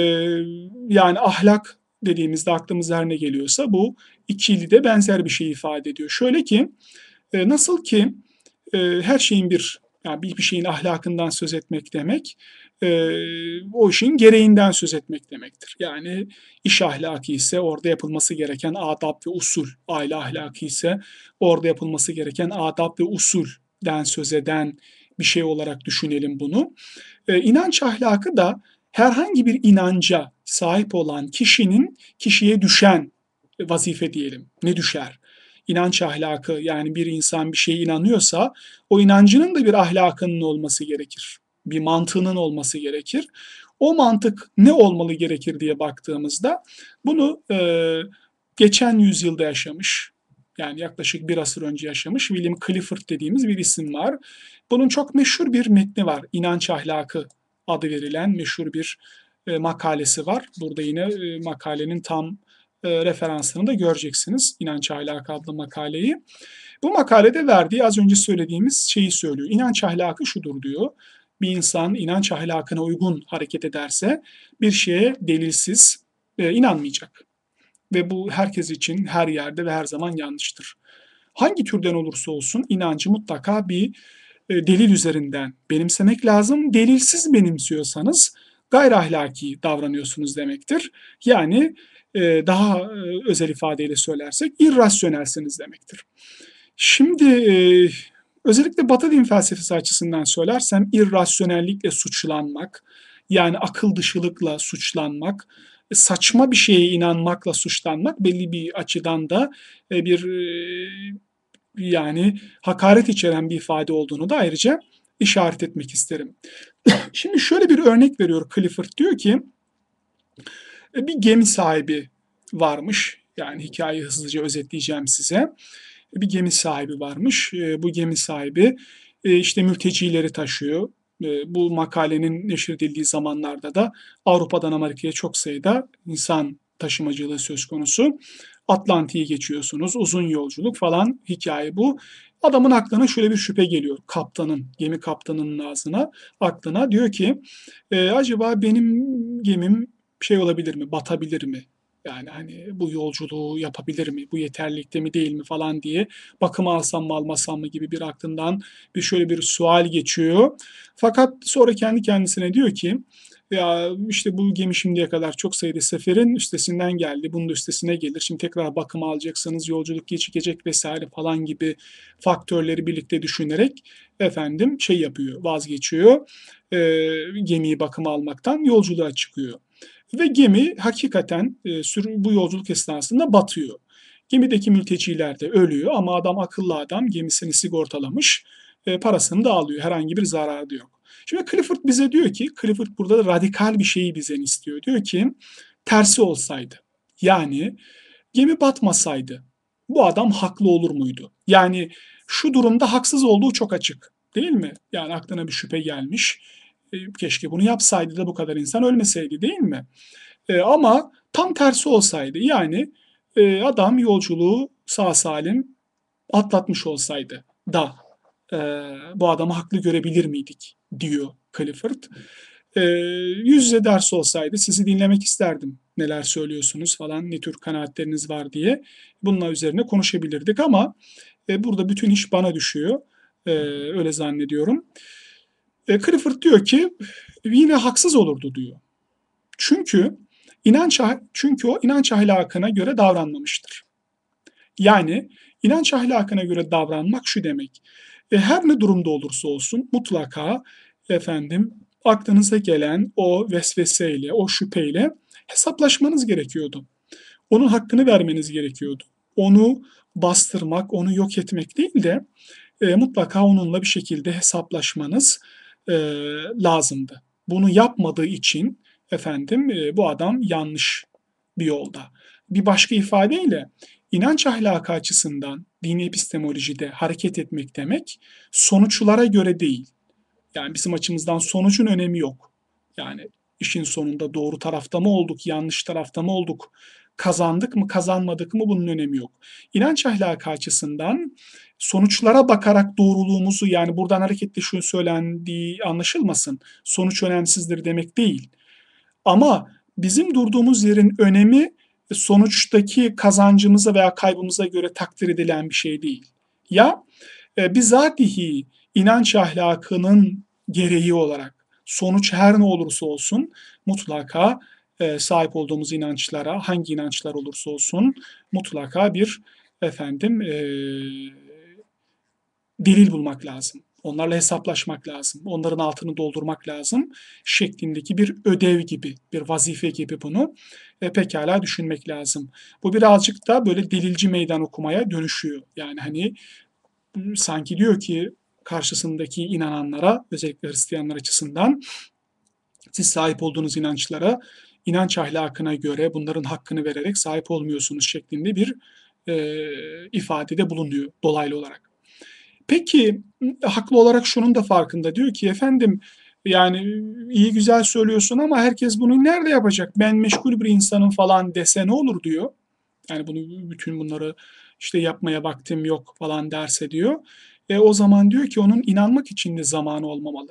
yani ahlak dediğimizde aklımıza her ne geliyorsa bu ikili de benzer bir şey ifade ediyor. Şöyle ki e, nasıl ki e, her şeyin bir yani bir, bir şeyin ahlakından söz etmek demek e, o işin gereğinden söz etmek demektir. Yani iş ahlakı ise orada yapılması gereken adab ve usul, aile ahlakı ise orada yapılması gereken adab ve usulden söz eden bir şey olarak düşünelim bunu. E, inanç ahlakı da herhangi bir inanca sahip olan kişinin kişiye düşen vazife diyelim. Ne düşer? İnanç ahlakı yani bir insan bir şeye inanıyorsa o inancının da bir ahlakının olması gerekir bir mantığının olması gerekir. O mantık ne olmalı gerekir diye baktığımızda bunu e, geçen yüzyılda yaşamış, yani yaklaşık bir asır önce yaşamış William Clifford dediğimiz bir isim var. Bunun çok meşhur bir metni var. İnanç ahlakı adı verilen meşhur bir e, makalesi var. Burada yine e, makalenin tam e, referansını da göreceksiniz. İnanç ahlakı adlı makaleyi. Bu makalede verdiği az önce söylediğimiz şeyi söylüyor. İnanç ahlakı şudur diyor bir insan inanç ahlakına uygun hareket ederse bir şeye delilsiz e, inanmayacak. Ve bu herkes için her yerde ve her zaman yanlıştır. Hangi türden olursa olsun inancı mutlaka bir e, delil üzerinden benimsemek lazım. Delilsiz benimsiyorsanız gayri ahlaki davranıyorsunuz demektir. Yani e, daha e, özel ifadeyle söylersek irrasyonelsiniz demektir. Şimdi e, özellikle Batı din felsefesi açısından söylersem irrasyonellikle suçlanmak, yani akıl dışılıkla suçlanmak, saçma bir şeye inanmakla suçlanmak belli bir açıdan da bir yani hakaret içeren bir ifade olduğunu da ayrıca işaret etmek isterim. [COUGHS] Şimdi şöyle bir örnek veriyor Clifford diyor ki bir gemi sahibi varmış. Yani hikayeyi hızlıca özetleyeceğim size. Bir gemi sahibi varmış. Bu gemi sahibi işte mültecileri taşıyor. Bu makalenin neşredildiği zamanlarda da Avrupa'dan Amerika'ya çok sayıda insan taşımacılığı söz konusu. Atlantik'i geçiyorsunuz, uzun yolculuk falan hikaye bu. Adamın aklına şöyle bir şüphe geliyor. Kaptanın, gemi kaptanının ağzına, aklına diyor ki e, acaba benim gemim şey olabilir mi, batabilir mi? Yani hani bu yolculuğu yapabilir mi, bu yeterlilikte mi değil mi falan diye bakıma alsam mı almasam mı gibi bir aklından bir şöyle bir sual geçiyor. Fakat sonra kendi kendisine diyor ki ya işte bu gemi şimdiye kadar çok sayıda seferin üstesinden geldi. Bunun da üstesine gelir. Şimdi tekrar bakım alacaksınız, yolculuk geçecek vesaire falan gibi faktörleri birlikte düşünerek efendim şey yapıyor, vazgeçiyor. E, gemiyi bakım almaktan yolculuğa çıkıyor. Ve gemi hakikaten e, bu yolculuk esnasında batıyor. Gemideki mülteciler de ölüyor ama adam akıllı adam gemisini sigortalamış, e, parasını da alıyor. Herhangi bir zararı yok. Şimdi Clifford bize diyor ki, Clifford burada radikal bir şeyi bizden istiyor. Diyor ki tersi olsaydı. Yani gemi batmasaydı bu adam haklı olur muydu? Yani şu durumda haksız olduğu çok açık değil mi? Yani aklına bir şüphe gelmiş. E, keşke bunu yapsaydı da bu kadar insan ölmeseydi değil mi? E, ama tam tersi olsaydı yani e, adam yolculuğu sağ salim atlatmış olsaydı da e, bu adamı haklı görebilir miydik diyor Clifford. E, yüz yüze ders olsaydı sizi dinlemek isterdim. Neler söylüyorsunuz falan, ne tür kanaatleriniz var diye. Bununla üzerine konuşabilirdik ama e, burada bütün iş bana düşüyor. E, öyle zannediyorum. E, Clifford diyor ki yine haksız olurdu diyor. Çünkü inanç çünkü o inanç ahlakına göre davranmamıştır. Yani inanç ahlakına göre davranmak şu demek. E, her ne durumda olursa olsun mutlaka efendim aklınıza gelen o vesveseyle, o şüpheyle hesaplaşmanız gerekiyordu. Onun hakkını vermeniz gerekiyordu. Onu bastırmak, onu yok etmek değil de e, mutlaka onunla bir şekilde hesaplaşmanız e, lazımdı. Bunu yapmadığı için efendim e, bu adam yanlış bir yolda. Bir başka ifadeyle inanç ahlakı açısından dini epistemolojide hareket etmek demek sonuçlara göre değil. Yani bizim açımızdan sonucun önemi yok. Yani işin sonunda doğru tarafta mı olduk, yanlış tarafta mı olduk, kazandık mı, kazanmadık mı bunun önemi yok. İnanç ahlakı açısından sonuçlara bakarak doğruluğumuzu yani buradan hareketle şu söylendiği anlaşılmasın. Sonuç önemsizdir demek değil. Ama bizim durduğumuz yerin önemi sonuçtaki kazancımıza veya kaybımıza göre takdir edilen bir şey değil. Ya e, bizatihi inanç ahlakının gereği olarak sonuç her ne olursa olsun mutlaka e, sahip olduğumuz inançlara hangi inançlar olursa olsun mutlaka bir efendim e, delil bulmak lazım. Onlarla hesaplaşmak lazım. Onların altını doldurmak lazım şeklindeki bir ödev gibi, bir vazife gibi bunu e, pekala düşünmek lazım. Bu birazcık da böyle delilci meydan okumaya dönüşüyor. Yani hani sanki diyor ki karşısındaki inananlara, özellikle Hristiyanlar açısından siz sahip olduğunuz inançlara inanç ahlakına göre bunların hakkını vererek sahip olmuyorsunuz şeklinde bir e, ifadede bulunuyor dolaylı olarak. Peki haklı olarak şunun da farkında diyor ki efendim yani iyi güzel söylüyorsun ama herkes bunu nerede yapacak? Ben meşgul bir insanım falan dese ne olur diyor. Yani bunu bütün bunları işte yapmaya vaktim yok falan derse diyor. E, o zaman diyor ki onun inanmak için de zamanı olmamalı.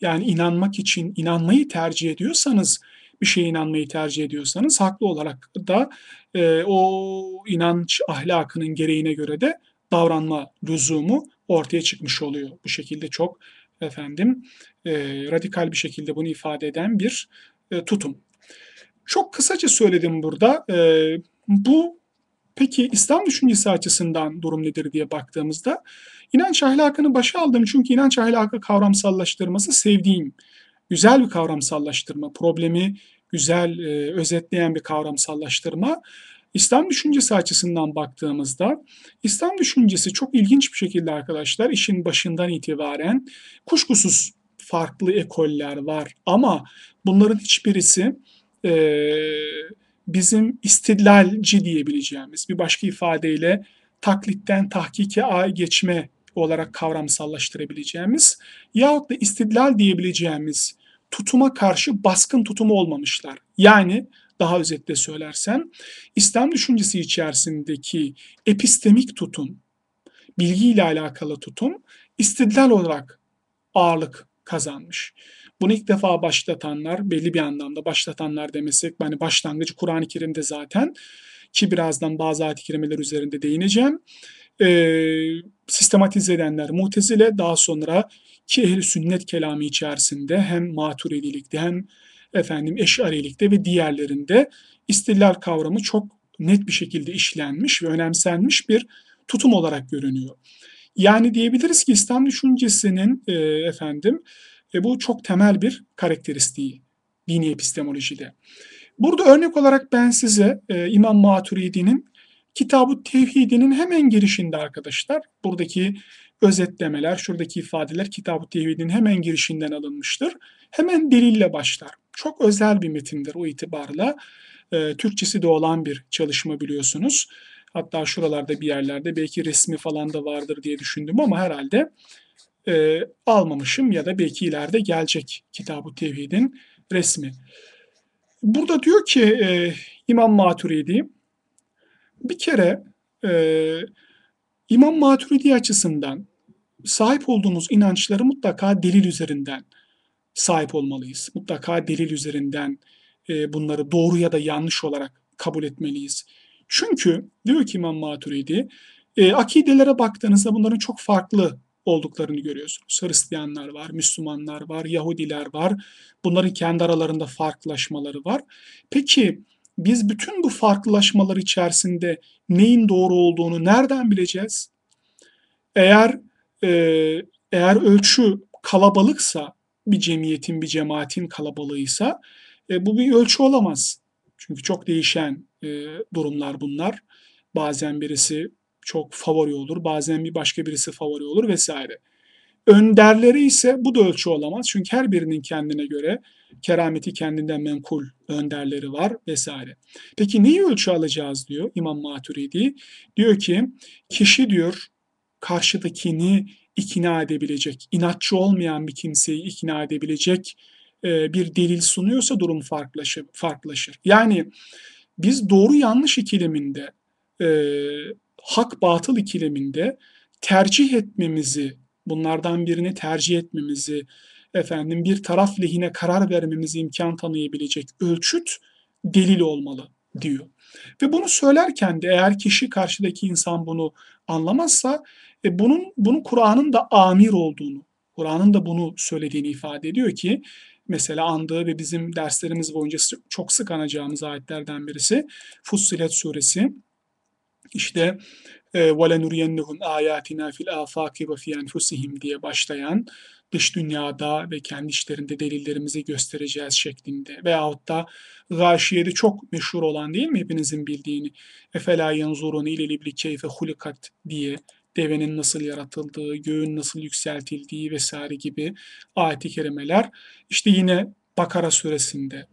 Yani inanmak için, inanmayı tercih ediyorsanız, bir şeye inanmayı tercih ediyorsanız haklı olarak da e, o inanç ahlakının gereğine göre de davranma lüzumu ortaya çıkmış oluyor. Bu şekilde çok efendim e, radikal bir şekilde bunu ifade eden bir e, tutum. Çok kısaca söyledim burada. E, bu peki İslam düşüncesi açısından durum nedir diye baktığımızda inanç ahlakını başa aldım çünkü inanç ahlakı kavramsallaştırması sevdiğim güzel bir kavramsallaştırma, problemi güzel e, özetleyen bir kavramsallaştırma. İslam düşüncesi açısından baktığımızda İslam düşüncesi çok ilginç bir şekilde arkadaşlar işin başından itibaren kuşkusuz farklı ekoller var ama bunların hiçbirisi e, bizim istidlalci diyebileceğimiz bir başka ifadeyle taklitten tahkike geçme olarak kavramsallaştırabileceğimiz yahut da istidlal diyebileceğimiz tutuma karşı baskın tutumu olmamışlar. Yani daha özetle söylersem İslam düşüncesi içerisindeki epistemik tutum, bilgiyle alakalı tutum istidlal olarak ağırlık kazanmış. Bunu ilk defa başlatanlar, belli bir anlamda başlatanlar demesek, hani başlangıcı Kur'an-ı Kerim'de zaten ki birazdan bazı ayet-i kerimeler üzerinde değineceğim. Ee, sistematize edenler Mutezile daha sonra ki ehli sünnet kelamı içerisinde hem maturidilikte hem efendim eşarilikte ve diğerlerinde istilal kavramı çok net bir şekilde işlenmiş ve önemsenmiş bir tutum olarak görünüyor. Yani diyebiliriz ki İslam düşüncesinin e, efendim e, bu çok temel bir karakteristiği dini epistemolojide. Burada örnek olarak ben size e, İmam Maturidi'nin Kitab-ı Tevhid'inin hemen girişinde arkadaşlar buradaki özetlemeler, şuradaki ifadeler Kitab-ı Tevhid'in hemen girişinden alınmıştır. Hemen delille başlar. Çok özel bir metindir o itibarla. E, Türkçesi de olan bir çalışma biliyorsunuz. Hatta şuralarda bir yerlerde belki resmi falan da vardır diye düşündüm ama herhalde e, almamışım ya da belki ileride gelecek Kitab-ı Tevhid'in resmi. Burada diyor ki e, İmam Maturidi bir kere e, İmam Maturidi açısından sahip olduğumuz inançları mutlaka delil üzerinden sahip olmalıyız. Mutlaka delil üzerinden e, bunları doğru ya da yanlış olarak kabul etmeliyiz. Çünkü diyor ki İmam Maturidi, e, akidelere baktığınızda bunların çok farklı olduklarını görüyorsunuz. Hristiyanlar var, Müslümanlar var, Yahudiler var. Bunların kendi aralarında farklılaşmaları var. Peki biz bütün bu farklılaşmalar içerisinde neyin doğru olduğunu nereden bileceğiz? Eğer e, eğer ölçü kalabalıksa, bir cemiyetin, bir cemaatin kalabalığıysa e, bu bir ölçü olamaz. Çünkü çok değişen e, durumlar bunlar. Bazen birisi çok favori olur, bazen bir başka birisi favori olur vesaire. Önderleri ise bu da ölçü olamaz. Çünkü her birinin kendine göre kerameti kendinden menkul önderleri var vesaire. Peki neyi ölçü alacağız diyor İmam Maturidi. Diyor ki kişi diyor karşıdakini ikna edebilecek, inatçı olmayan bir kimseyi ikna edebilecek e, bir delil sunuyorsa durum farklılaşır. farklılaşır. Yani biz doğru yanlış ikileminde, e, hak batıl ikileminde tercih etmemizi, bunlardan birini tercih etmemizi, efendim bir taraf lehine karar vermemizi imkan tanıyabilecek ölçüt delil olmalı diyor. Ve bunu söylerken de eğer kişi karşıdaki insan bunu anlamazsa e, bunun bunun Kur'an'ın da amir olduğunu, Kur'an'ın da bunu söylediğini ifade ediyor ki mesela andığı ve bizim derslerimiz boyunca çok sık anacağımız ayetlerden birisi Fussilet suresi. İşte وَلَنُرِيَنَّهُمْ آيَاتِنَا فِي الْآفَاقِ وَفِي أَنْفُسِهِمْ diye başlayan dış dünyada ve kendi işlerinde delillerimizi göstereceğiz şeklinde. Veyahut da Gâşiye'de çok meşhur olan değil mi hepinizin bildiğini Efela yanzurun ilelibli keyfe hulikat diye devenin nasıl yaratıldığı, göğün nasıl yükseltildiği vesaire gibi ayet-i kerimeler işte yine Bakara suresinde.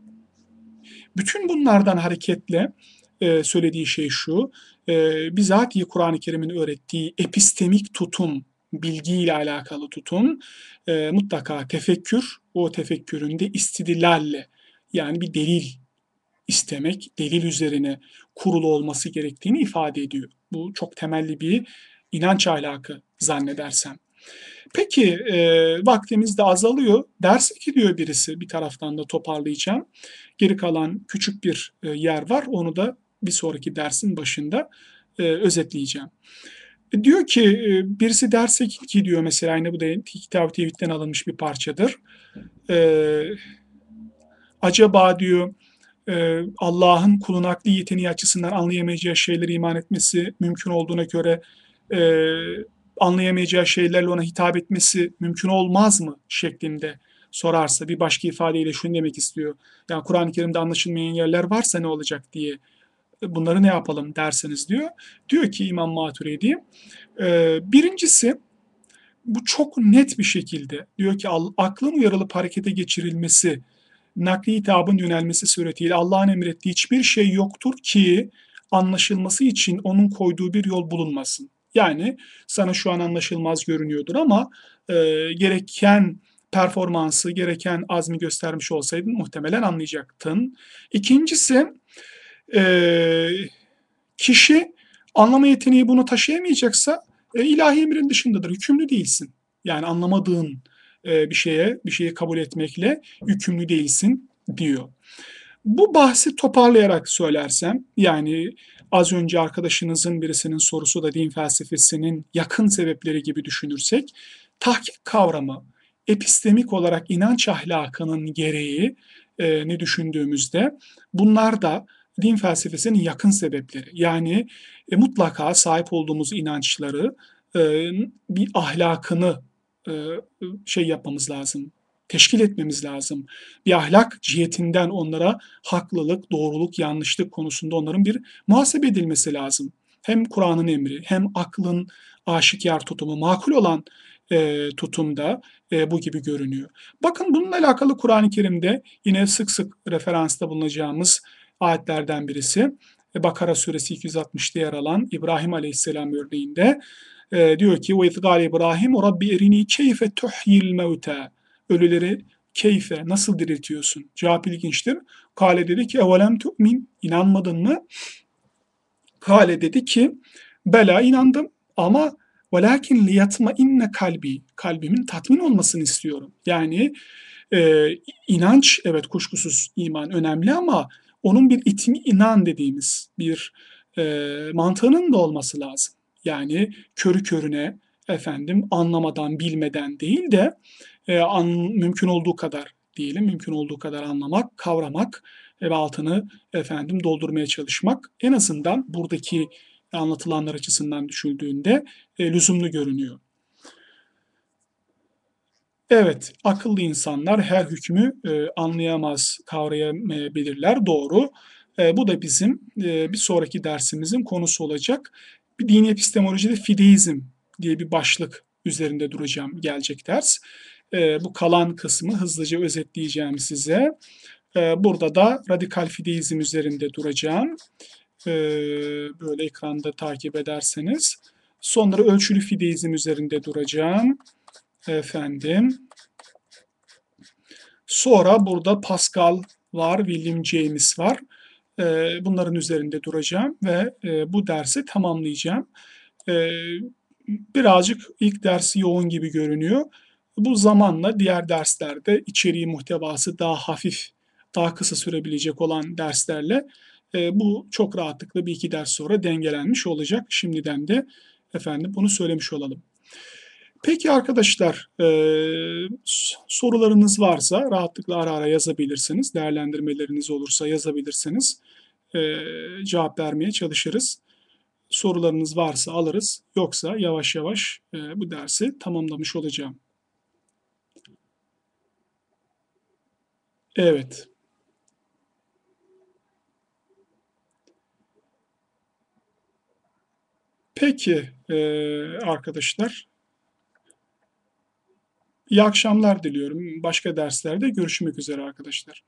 Bütün bunlardan hareketle e, söylediği şey şu, e, bizatihi Kur'an-ı Kerim'in öğrettiği epistemik tutum, bilgiyle alakalı tutum e, mutlaka tefekkür, o tefekküründe istidlalle yani bir delil istemek, delil üzerine kurulu olması gerektiğini ifade ediyor. Bu çok temelli bir inanç ahlakı zannedersem. Peki e, vaktimiz de azalıyor. Derse gidiyor birisi bir taraftan da toparlayacağım. Geri kalan küçük bir e, yer var. Onu da bir sonraki dersin başında e, özetleyeceğim. E, diyor ki e, birisi derse ki diyor mesela aynı bu da Kitab-ı alınmış bir parçadır. Ee, acaba diyor e, Allah'ın kulun akli yeteneği açısından anlayamayacağı şeyleri iman etmesi mümkün olduğuna göre e, anlayamayacağı şeylerle ona hitap etmesi mümkün olmaz mı şeklinde sorarsa bir başka ifadeyle şunu demek istiyor. Yani Kur'an-ı Kerim'de anlaşılmayan yerler varsa ne olacak diye bunları ne yapalım derseniz diyor. Diyor ki İmam Maturidi e, birincisi bu çok net bir şekilde diyor ki aklın uyarılıp harekete geçirilmesi nakli hitabın yönelmesi suretiyle Allah'ın emrettiği hiçbir şey yoktur ki anlaşılması için onun koyduğu bir yol bulunmasın. Yani sana şu an anlaşılmaz görünüyordur ama e, gereken performansı, gereken azmi göstermiş olsaydın muhtemelen anlayacaktın. İkincisi e, kişi anlama yeteneği bunu taşıyamayacaksa e, ilahi emrin dışındadır. Hükümlü değilsin. Yani anlamadığın e, bir şeye, bir şeyi kabul etmekle yükümlü değilsin diyor. Bu bahsi toparlayarak söylersem, yani az önce arkadaşınızın birisinin sorusu da din felsefesinin yakın sebepleri gibi düşünürsek, tahkik kavramı epistemik olarak inanç ahlakının gereği e, ne düşündüğümüzde bunlar da din felsefesinin yakın sebepleri. Yani e, mutlaka sahip olduğumuz inançları e, bir ahlakını e, şey yapmamız lazım, teşkil etmemiz lazım. Bir ahlak cihetinden onlara haklılık, doğruluk, yanlışlık konusunda onların bir muhasebe edilmesi lazım. Hem Kur'an'ın emri hem aklın aşikar tutumu, makul olan e, tutumda e, bu gibi görünüyor. Bakın bununla alakalı Kur'an-ı Kerim'de yine sık sık referansta bulunacağımız ayetlerden birisi. E, Bakara suresi 260'da yer alan İbrahim Aleyhisselam örneğinde e, diyor ki وَاِذْ قَالَ İbrahim Rabbi erini keyfe tuhyil mevte Ölüleri keyfe nasıl diriltiyorsun? Cevap ilginçtir. Kale dedi ki evelem tu'min inanmadın mı? Kale dedi ki bela inandım ama velakin liyatma inne kalbi kalbimin tatmin olmasını istiyorum. Yani e, inanç evet kuşkusuz iman önemli ama onun bir itmi inan dediğimiz bir e, mantığının da olması lazım. Yani körü körüne efendim anlamadan bilmeden değil de e, an, mümkün olduğu kadar diyelim mümkün olduğu kadar anlamak, kavramak ve altını efendim doldurmaya çalışmak en azından buradaki anlatılanlar açısından düşünüldüğünde e, lüzumlu görünüyor. Evet, akıllı insanlar her hükmü e, anlayamaz, kavrayamayabilirler. Doğru. E, bu da bizim e, bir sonraki dersimizin konusu olacak. Bir dini epistemolojide fideizm diye bir başlık üzerinde duracağım gelecek ders. E, bu kalan kısmı hızlıca özetleyeceğim size. E, burada da radikal fideizm üzerinde duracağım. E, böyle ekranda takip ederseniz. Sonra ölçülü fideizm üzerinde duracağım. Efendim. Sonra burada Pascal var, William James var. Bunların üzerinde duracağım ve bu dersi tamamlayacağım. Birazcık ilk dersi yoğun gibi görünüyor. Bu zamanla diğer derslerde içeriği muhtevası daha hafif, daha kısa sürebilecek olan derslerle bu çok rahatlıkla bir iki ders sonra dengelenmiş olacak. Şimdiden de efendim bunu söylemiş olalım. Peki arkadaşlar e, sorularınız varsa rahatlıkla ara ara yazabilirsiniz. Değerlendirmeleriniz olursa yazabilirsiniz. E, cevap vermeye çalışırız. Sorularınız varsa alırız. Yoksa yavaş yavaş e, bu dersi tamamlamış olacağım. Evet. Peki e, arkadaşlar. İyi akşamlar diliyorum. Başka derslerde görüşmek üzere arkadaşlar.